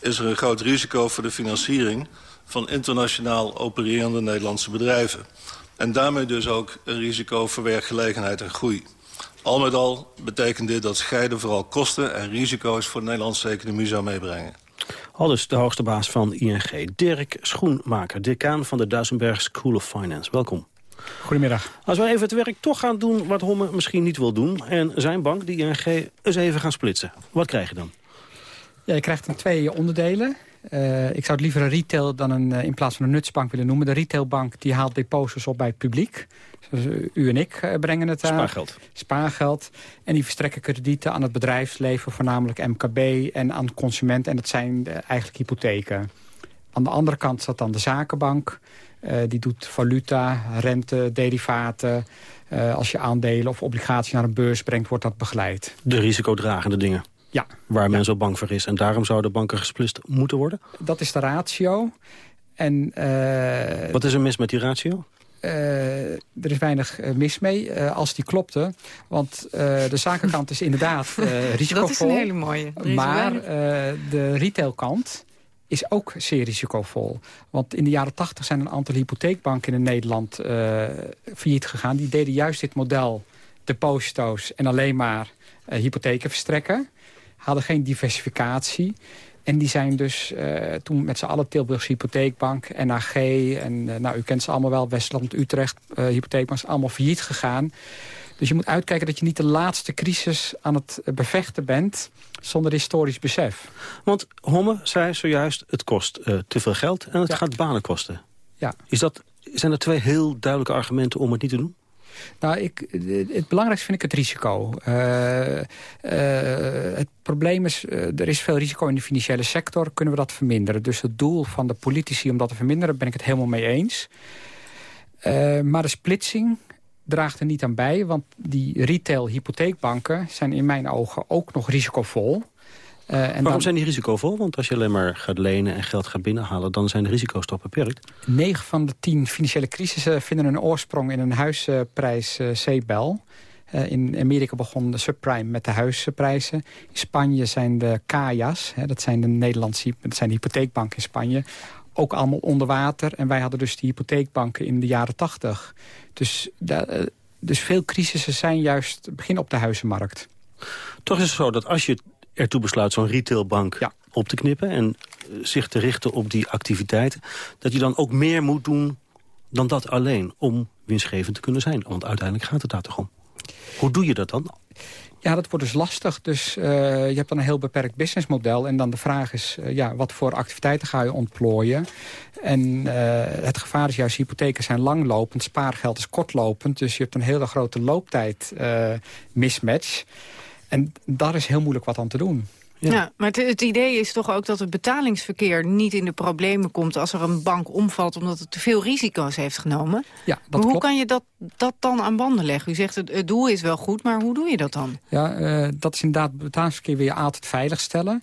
is er een groot risico voor de financiering van internationaal opererende Nederlandse bedrijven. En daarmee dus ook een risico voor werkgelegenheid en groei. Al met al betekent dit dat scheiden vooral kosten en risico's voor de Nederlandse economie zou meebrengen. Al dus de hoogste baas van ING, Dirk Schoenmaker, decaan van de Duisenberg School of Finance. Welkom. Goedemiddag. Als we even het werk toch gaan doen wat Homme misschien niet wil doen... en zijn bank, die ING, eens even gaan splitsen. Wat krijg je dan? Ja, je krijgt dan twee onderdelen. Uh, ik zou het liever een retail dan een, uh, in plaats van een nutsbank willen noemen. De retailbank die haalt deposits op bij het publiek. Dus u en ik uh, brengen het aan. Spaargeld. Spaargeld. En die verstrekken kredieten aan het bedrijfsleven, voornamelijk MKB en aan consumenten. En dat zijn eigenlijk hypotheken. Aan de andere kant staat dan de zakenbank. Uh, die doet valuta, rente, derivaten. Uh, als je aandelen of obligaties naar een beurs brengt, wordt dat begeleid. De risicodragende dingen? Ja. Waar ja. men zo bang voor is. En daarom zouden banken gesplitst moeten worden? Dat is de ratio. En, uh, Wat is er mis met die ratio? er is weinig mis mee, als die klopte. Want de zakenkant is inderdaad risicovol. Dat is een hele mooie. Maar de retailkant is ook zeer risicovol. Want in de jaren tachtig zijn een aantal hypotheekbanken in Nederland uh, failliet gegaan. Die deden juist dit model, deposito's en alleen maar uh, hypotheken verstrekken. Hadden geen diversificatie. En die zijn dus uh, toen met z'n allen Tilburgse Hypotheekbank, NAG... en nou, u kent ze allemaal wel, Westland, Utrecht, uh, Hypotheekbank... allemaal failliet gegaan. Dus je moet uitkijken dat je niet de laatste crisis aan het bevechten bent... zonder historisch besef. Want Homme zei zojuist, het kost te veel geld en het ja. gaat banen kosten. Ja. Is dat, zijn er twee heel duidelijke argumenten om het niet te doen? Nou, ik, het belangrijkste vind ik het risico. Uh, uh, het probleem is, uh, er is veel risico in de financiële sector. Kunnen we dat verminderen? Dus het doel van de politici om dat te verminderen... ben ik het helemaal mee eens. maar de splitsing draagt er niet aan bij. Want die retail-hypotheekbanken zijn in mijn ogen ook nog risicovol. Uh, en Waarom dan... zijn die risicovol? Want als je alleen maar gaat lenen en geld gaat binnenhalen... dan zijn de risico's toch beperkt? 9 van de 10 financiële crisissen vinden een oorsprong in een huisprijs C-bel. Uh, in Amerika begon de subprime met de huisprijzen. In Spanje zijn de CAIA's, hè, dat zijn de Nederlandse dat zijn de hypotheekbanken in Spanje... ook allemaal onder water. En wij hadden dus die hypotheekbanken in de jaren 80. Dus, dus veel crisissen zijn juist begin op de huizenmarkt. Toch is het zo dat als je ertoe besluit zo'n retailbank ja. op te knippen... en eh, zich te richten op die activiteiten... dat je dan ook meer moet doen dan dat alleen om winstgevend te kunnen zijn. Want uiteindelijk gaat het daar toch om. Hoe doe je dat dan? Ja, dat wordt dus lastig. Dus uh, je hebt dan een heel beperkt businessmodel. En dan de vraag is, uh, ja, wat voor activiteiten ga je ontplooien? En uh, het gevaar is juist, hypotheken zijn langlopend, spaargeld is kortlopend. Dus je hebt een hele grote looptijd mismatch. En daar is heel moeilijk wat aan te doen. Ja, ja maar het, het, idee is toch ook dat het betalingsverkeer niet in de problemen komt... als er een bank omvalt omdat het te veel risico's heeft genomen. Ja, dat maar hoe klopt. kan je dat, dat dan aan banden leggen? U zegt het, het doel is wel goed, maar hoe doe je dat dan? Ja, uh, dat is inderdaad betalingsverkeer weer altijd veilig stellen.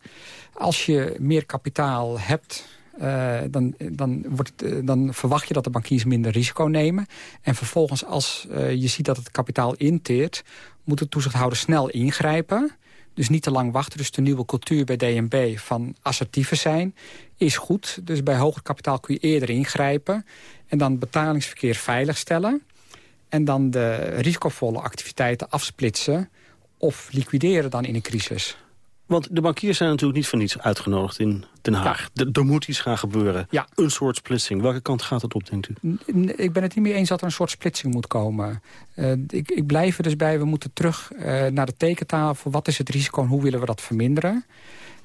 Als je meer kapitaal hebt... Uh, dan, dan, wordt het, uh, dan verwacht je dat de bankiers minder risico nemen. En vervolgens, als uh, je ziet dat het kapitaal inteert... moet de toezichthouder snel ingrijpen. Dus niet te lang wachten. Dus de nieuwe cultuur bij DNB van assertiever zijn is goed. Dus bij hoger kapitaal kun je eerder ingrijpen. En dan betalingsverkeer veiligstellen. En dan de risicovolle activiteiten afsplitsen... of liquideren dan in een crisis. Want de bankiers zijn natuurlijk niet voor niets uitgenodigd in Den Haag. Ja. Er moet iets gaan gebeuren. Ja. Een soort splitsing. Welke kant gaat het op, denkt u? Ik ben het niet mee eens dat er een soort splitsing moet komen. Uh, ik, ik, blijf er dus bij, we moeten terug uh, naar de tekentafel. Wat is het risico en hoe willen we dat verminderen?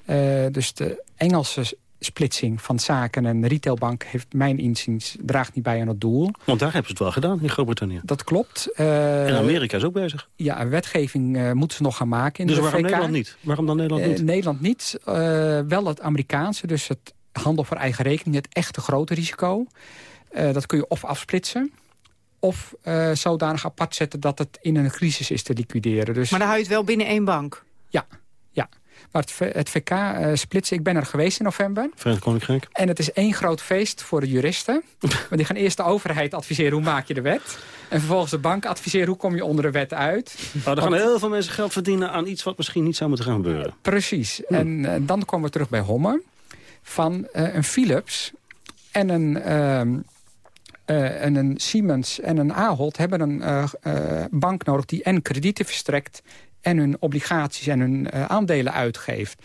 Uh, dus de Engelse splitsing van zaken en retailbank heeft mijn inziens draagt niet bij aan het doel. Want daar hebben ze het wel gedaan in Groot-Brittannië. Dat klopt. Uh, en Amerika is ook bezig. Ja, een wetgeving uh, moeten ze nog gaan maken. In dus de waarom VK. Nederland niet? Waarom dan Nederland niet? Uh, Nederland niet. wel het Amerikaanse, dus het handel voor eigen rekening, het echte grote risico. dat kun je of afsplitsen of zodanig apart zetten dat het in een crisis is te liquideren. Dus... Maar dan hou je het wel binnen één bank? Ja, het, het VK uh, splitsen, ik ben er geweest in november. Verenigd Koninkrijk. En het is één groot feest voor de juristen. Want die gaan eerst de overheid adviseren hoe maak je de wet. En vervolgens de bank adviseren hoe kom je onder de wet uit. Oh, er gaan Want, heel veel mensen geld verdienen aan iets wat misschien niet zou moeten gaan gebeuren. Precies. Hm. En uh, dan komen we terug bij Homme. Van uh, een Philips en een... en een Siemens en een Ahold hebben een bank nodig die en kredieten verstrekt en hun obligaties en hun uh, aandelen uitgeeft.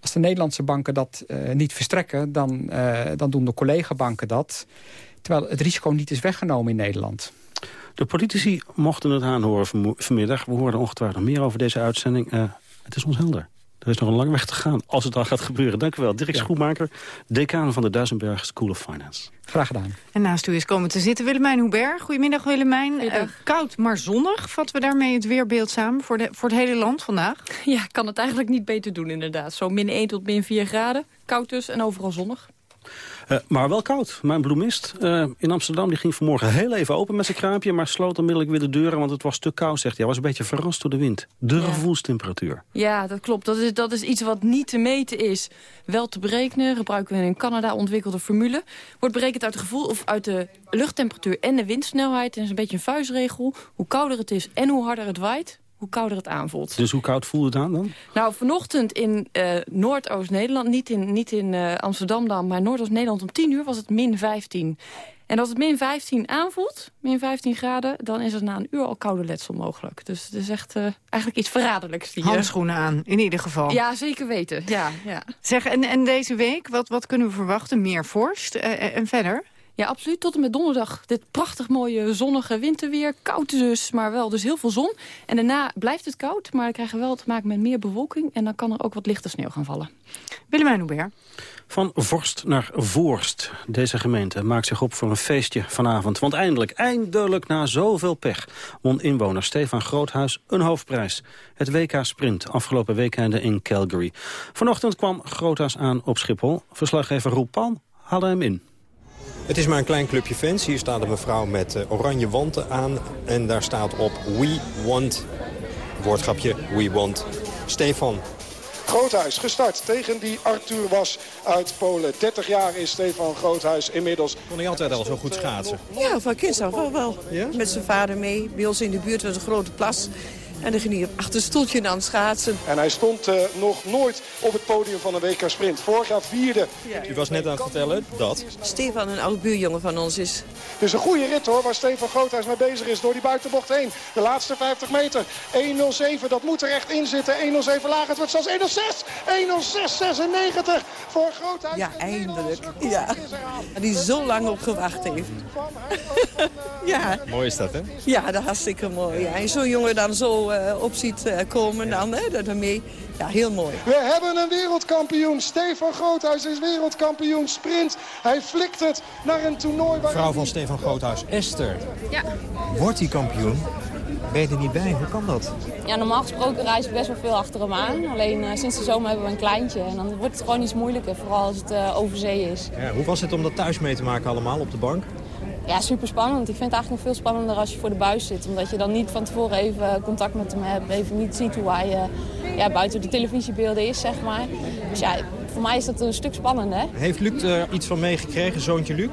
Als de Nederlandse banken dat uh, niet verstrekken, dan, uh, dan doen de collega-banken dat. Terwijl het risico niet is weggenomen in Nederland. De politici mochten het aanhoren vanmiddag. We hoorden ongetwijfeld nog meer over deze uitzending. het is ons helder. Er is nog een lange weg te gaan als het dan gaat gebeuren. Dank u wel. Dirk ja. Schoenmaker, decaan van de Duisenberg School of Finance. Graag gedaan. En naast u is komen te zitten Willemijn Hubert. Goedemiddag Willemijn. Uh, koud, maar zonnig. Vatten we daarmee het weerbeeld samen voor, de, voor het hele land vandaag? Ja, ik kan het eigenlijk niet beter doen inderdaad. Zo min 1 tot min 4 graden. Koud dus en overal zonnig. Uh, maar wel koud. Mijn bloemist uh, in Amsterdam die ging vanmorgen heel even open met zijn kraampje... maar sloot onmiddellijk weer de deuren, want het was te koud, zegt hij. Hij was een beetje verrast door de wind. De ja. gevoelstemperatuur. Ja, dat klopt. Dat is, dat is iets wat niet te meten is. Wel te berekenen, gebruiken we een in Canada ontwikkelde formule. Wordt berekend uit, het gevoel, of uit de luchttemperatuur en de windsnelheid. En is een beetje een vuistregel. Hoe kouder het is en hoe harder het waait... hoe kouder het aanvoelt. Dus hoe koud voelt het aan dan? Nou, vanochtend in uh, Noordoost-Nederland, niet in, niet in uh, Amsterdam dan... maar Noordoost-Nederland om 10 uur was het min 15. En als het min 15 aanvoelt, min 15 graden... dan is het na een uur al koude letsel mogelijk. Dus het is echt uh, eigenlijk iets verraderlijks. Die, Handschoenen aan, in ieder geval. Ja, zeker weten. Ja, ja. Zeg, en, en deze week, wat, wat kunnen we verwachten? Meer vorst en verder? Ja, absoluut. Tot en met donderdag dit prachtig mooie zonnige winterweer. Koud dus, maar wel dus heel veel zon. En daarna blijft het koud, maar we krijgen wel te maken met meer bewolking. En dan kan er ook wat lichte sneeuw gaan vallen. Willemijn Hubert. Van vorst naar voorst. Deze gemeente maakt zich op voor een feestje vanavond. Want eindelijk, eindelijk na zoveel pech... won inwoner Stefan Groothuis een hoofdprijs. Het WK Sprint, afgelopen weekende in Calgary. Vanochtend kwam Groothuis aan op Schiphol. Verslaggever Roel Palm haalde hem in. Het is maar een klein clubje fans. Hier staat een mevrouw met uh, oranje wanten aan. En daar staat op We Want, woordgrapje We Want, Stefan. Groothuis gestart tegen die Arthur Was uit Polen. 30 jaar is Stefan Groothuis inmiddels. Kon hij altijd al zo goed schaatsen? Ja, van kind af wel wel. Ja? Met zijn vader mee. Bij ons in de buurt was een grote plas. En dan ging hij achter een stoeltje aan het schaatsen. En hij stond uh, nog nooit op het podium van een WK Sprint. Vorig jaar vierde. U was net aan het vertellen dat... Stefan, een oud buurjongen van ons is. Dus een goede rit hoor, waar Stefan Groothuis mee bezig is. Door die buitenbocht heen. De laatste 50 meter. 1.07, dat moet er echt in zitten. 1.07 laag, het wordt zelfs 1.06. 1.06.96 voor Groothuis. Ja, eindelijk. Ja. Die zo lang op gewacht heeft. ja. Mooi is dat, hè? Ja, dat hartstikke mooi. Ja. En zo'n jongen dan zo uh, op ziet uh, komen dan, hè, daarmee. Ja, heel mooi. We hebben een wereldkampioen. Stefan Groothuis is wereldkampioen sprint. Hij flikt het naar een toernooi... Waar Vrouw van Stefan Groothuis, Esther. Ja. Wordt hij kampioen? Ben je er niet bij? Hoe kan dat? Ja, normaal gesproken reis ik best wel veel achter hem aan. Alleen uh, sinds de zomer hebben we een kleintje. En dan wordt het gewoon iets moeilijker, vooral als het uh, over zee is. Ja, hoe was het om dat thuis mee te maken allemaal op de bank? Ja, super spannend. Ik vind het eigenlijk nog veel spannender als je voor de buis zit. Omdat je dan niet van tevoren even contact met hem hebt. Even niet ziet hoe hij uh, ja, buiten de televisiebeelden is, zeg maar. Dus ja, voor mij is dat een stuk spannender. Heeft Luc er iets van meegekregen, zoontje Luc?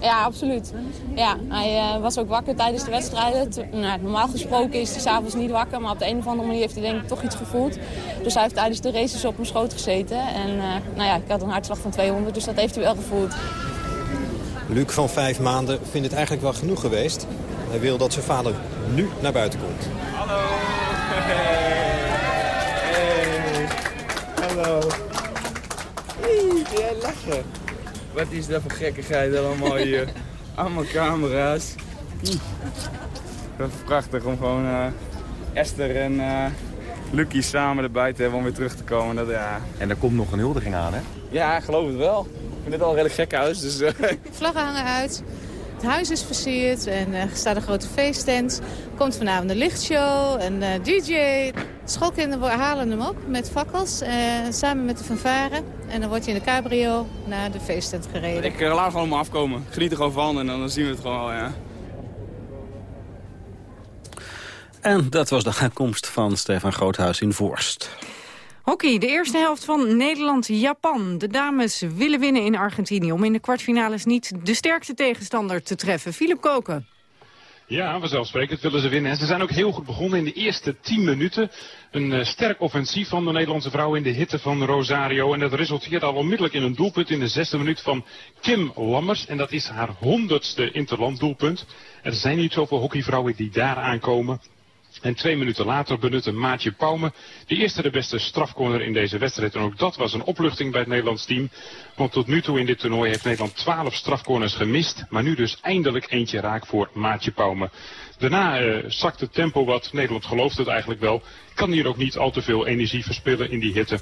Ja, absoluut. Ja, hij uh, was ook wakker tijdens de wedstrijden. Nou, normaal gesproken is hij s'avonds niet wakker, maar op de een of andere manier heeft hij denk ik toch iets gevoeld. Dus hij heeft tijdens de races op mijn schoot gezeten. En uh, nou ja, ik had een hartslag van 200, dus dat heeft hij wel gevoeld. Luc van vijf maanden vindt het eigenlijk wel genoeg geweest. Hij wil dat zijn vader nu naar buiten komt. Hallo. Hey. Hallo. Hey, jij lachen. Wat is dat voor gekkigheid allemaal hier? Allemaal camera's. Dat is prachtig om gewoon uh, Esther en uh, Lucky samen erbij te hebben om weer terug te komen. Dat, ja. En er komt nog een huldiging aan, hè? Ja, ik geloof het wel. Ik vind het al een redelijk gek huis. Dus, uh... Vlaggen hangen uit. Het huis is versierd en er staat een grote feesttent. Er komt vanavond een lichtshow, een uh, DJ. De schoolkinderen halen hem op met fakkels, uh, samen met de fanfare. En dan wordt hij in de cabrio naar de feesttent gereden. Ik uh, laat gewoon maar afkomen. Geniet er gewoon van en dan zien we het gewoon al, ja. En dat was de aankomst van Stefan Groothuis in Voorst. Hockey, de eerste helft van Nederland-Japan. De dames willen winnen in Argentinië... om in de kwartfinales niet de sterkste tegenstander te treffen. Philip Koken. Ja, vanzelfsprekend willen ze winnen. En ze zijn ook heel goed begonnen in de eerste 10 minuten. Een uh, sterk offensief van de Nederlandse vrouw in de hitte van Rosario. En dat resulteert al onmiddellijk in een doelpunt in de zesde minuut van Kim Lammers. En dat is haar honderdste interland doelpunt. Er zijn niet zoveel hockeyvrouwen die daar aankomen. En twee minuten later benutte Maatje Pauwme de eerste de beste strafcorner in deze wedstrijd. En ook dat was een opluchting bij het Nederlands team. Want tot nu toe in dit toernooi heeft Nederland 12 strafcorners gemist. Maar nu dus eindelijk eentje raak voor Maatje Pauwme. Daarna uh, zakt het tempo wat. Nederland gelooft het eigenlijk wel. Kan hier ook niet al te veel energie verspillen in die hitte.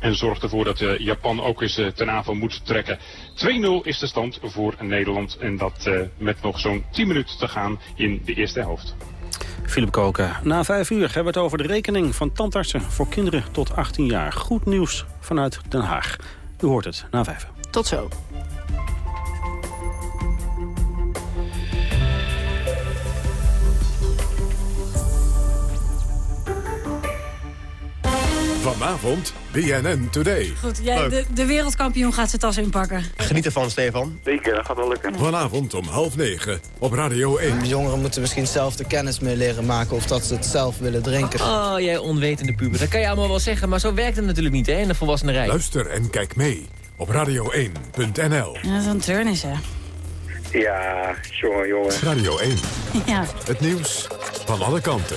En zorgt ervoor dat uh, Japan ook eens uh, ten aanval moet trekken. 2-0 is de stand voor Nederland. En dat met nog zo'n 10 minuten te gaan in de eerste helft. Philip Koken. Na vijf uur hebben we het over de rekening van tandartsen voor kinderen tot 18 jaar. Goed nieuws vanuit Den Haag. U hoort het na vijf. Tot zo. Vanavond BNN Today. Goed, jij, de, de wereldkampioen gaat zijn tas inpakken. Geniet ervan, Stefan. Zeker, dat gaat wel lukken. Vanavond om half negen op Radio 1. Jongeren moeten misschien zelf de kennis meer leren maken... of dat ze het zelf willen drinken. Oh, jij onwetende puber. Dat kan je allemaal wel zeggen, maar zo werkt het natuurlijk niet hè, in de volwassenerij. Luister en kijk mee op radio1.nl. Ja, zo'n turn is, hè. Ja, jongen, jongen. Radio 1. Ja. Het nieuws van alle kanten.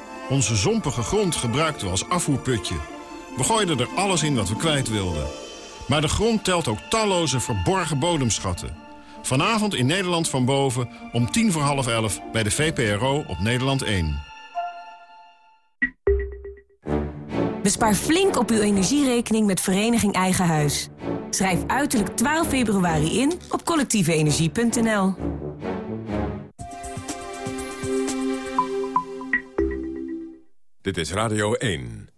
Onze zompige grond gebruikten we als afvoerputje. We gooiden er alles in wat we kwijt wilden. Maar de grond telt ook talloze verborgen bodemschatten. Vanavond in Nederland van boven om tien voor half elf bij de VPRO op Nederland 1. Bespaar flink op uw energierekening met Vereniging Eigen Huis. Schrijf uiterlijk 12 februari in op collectieveenergie.nl. Dit is Radio 1.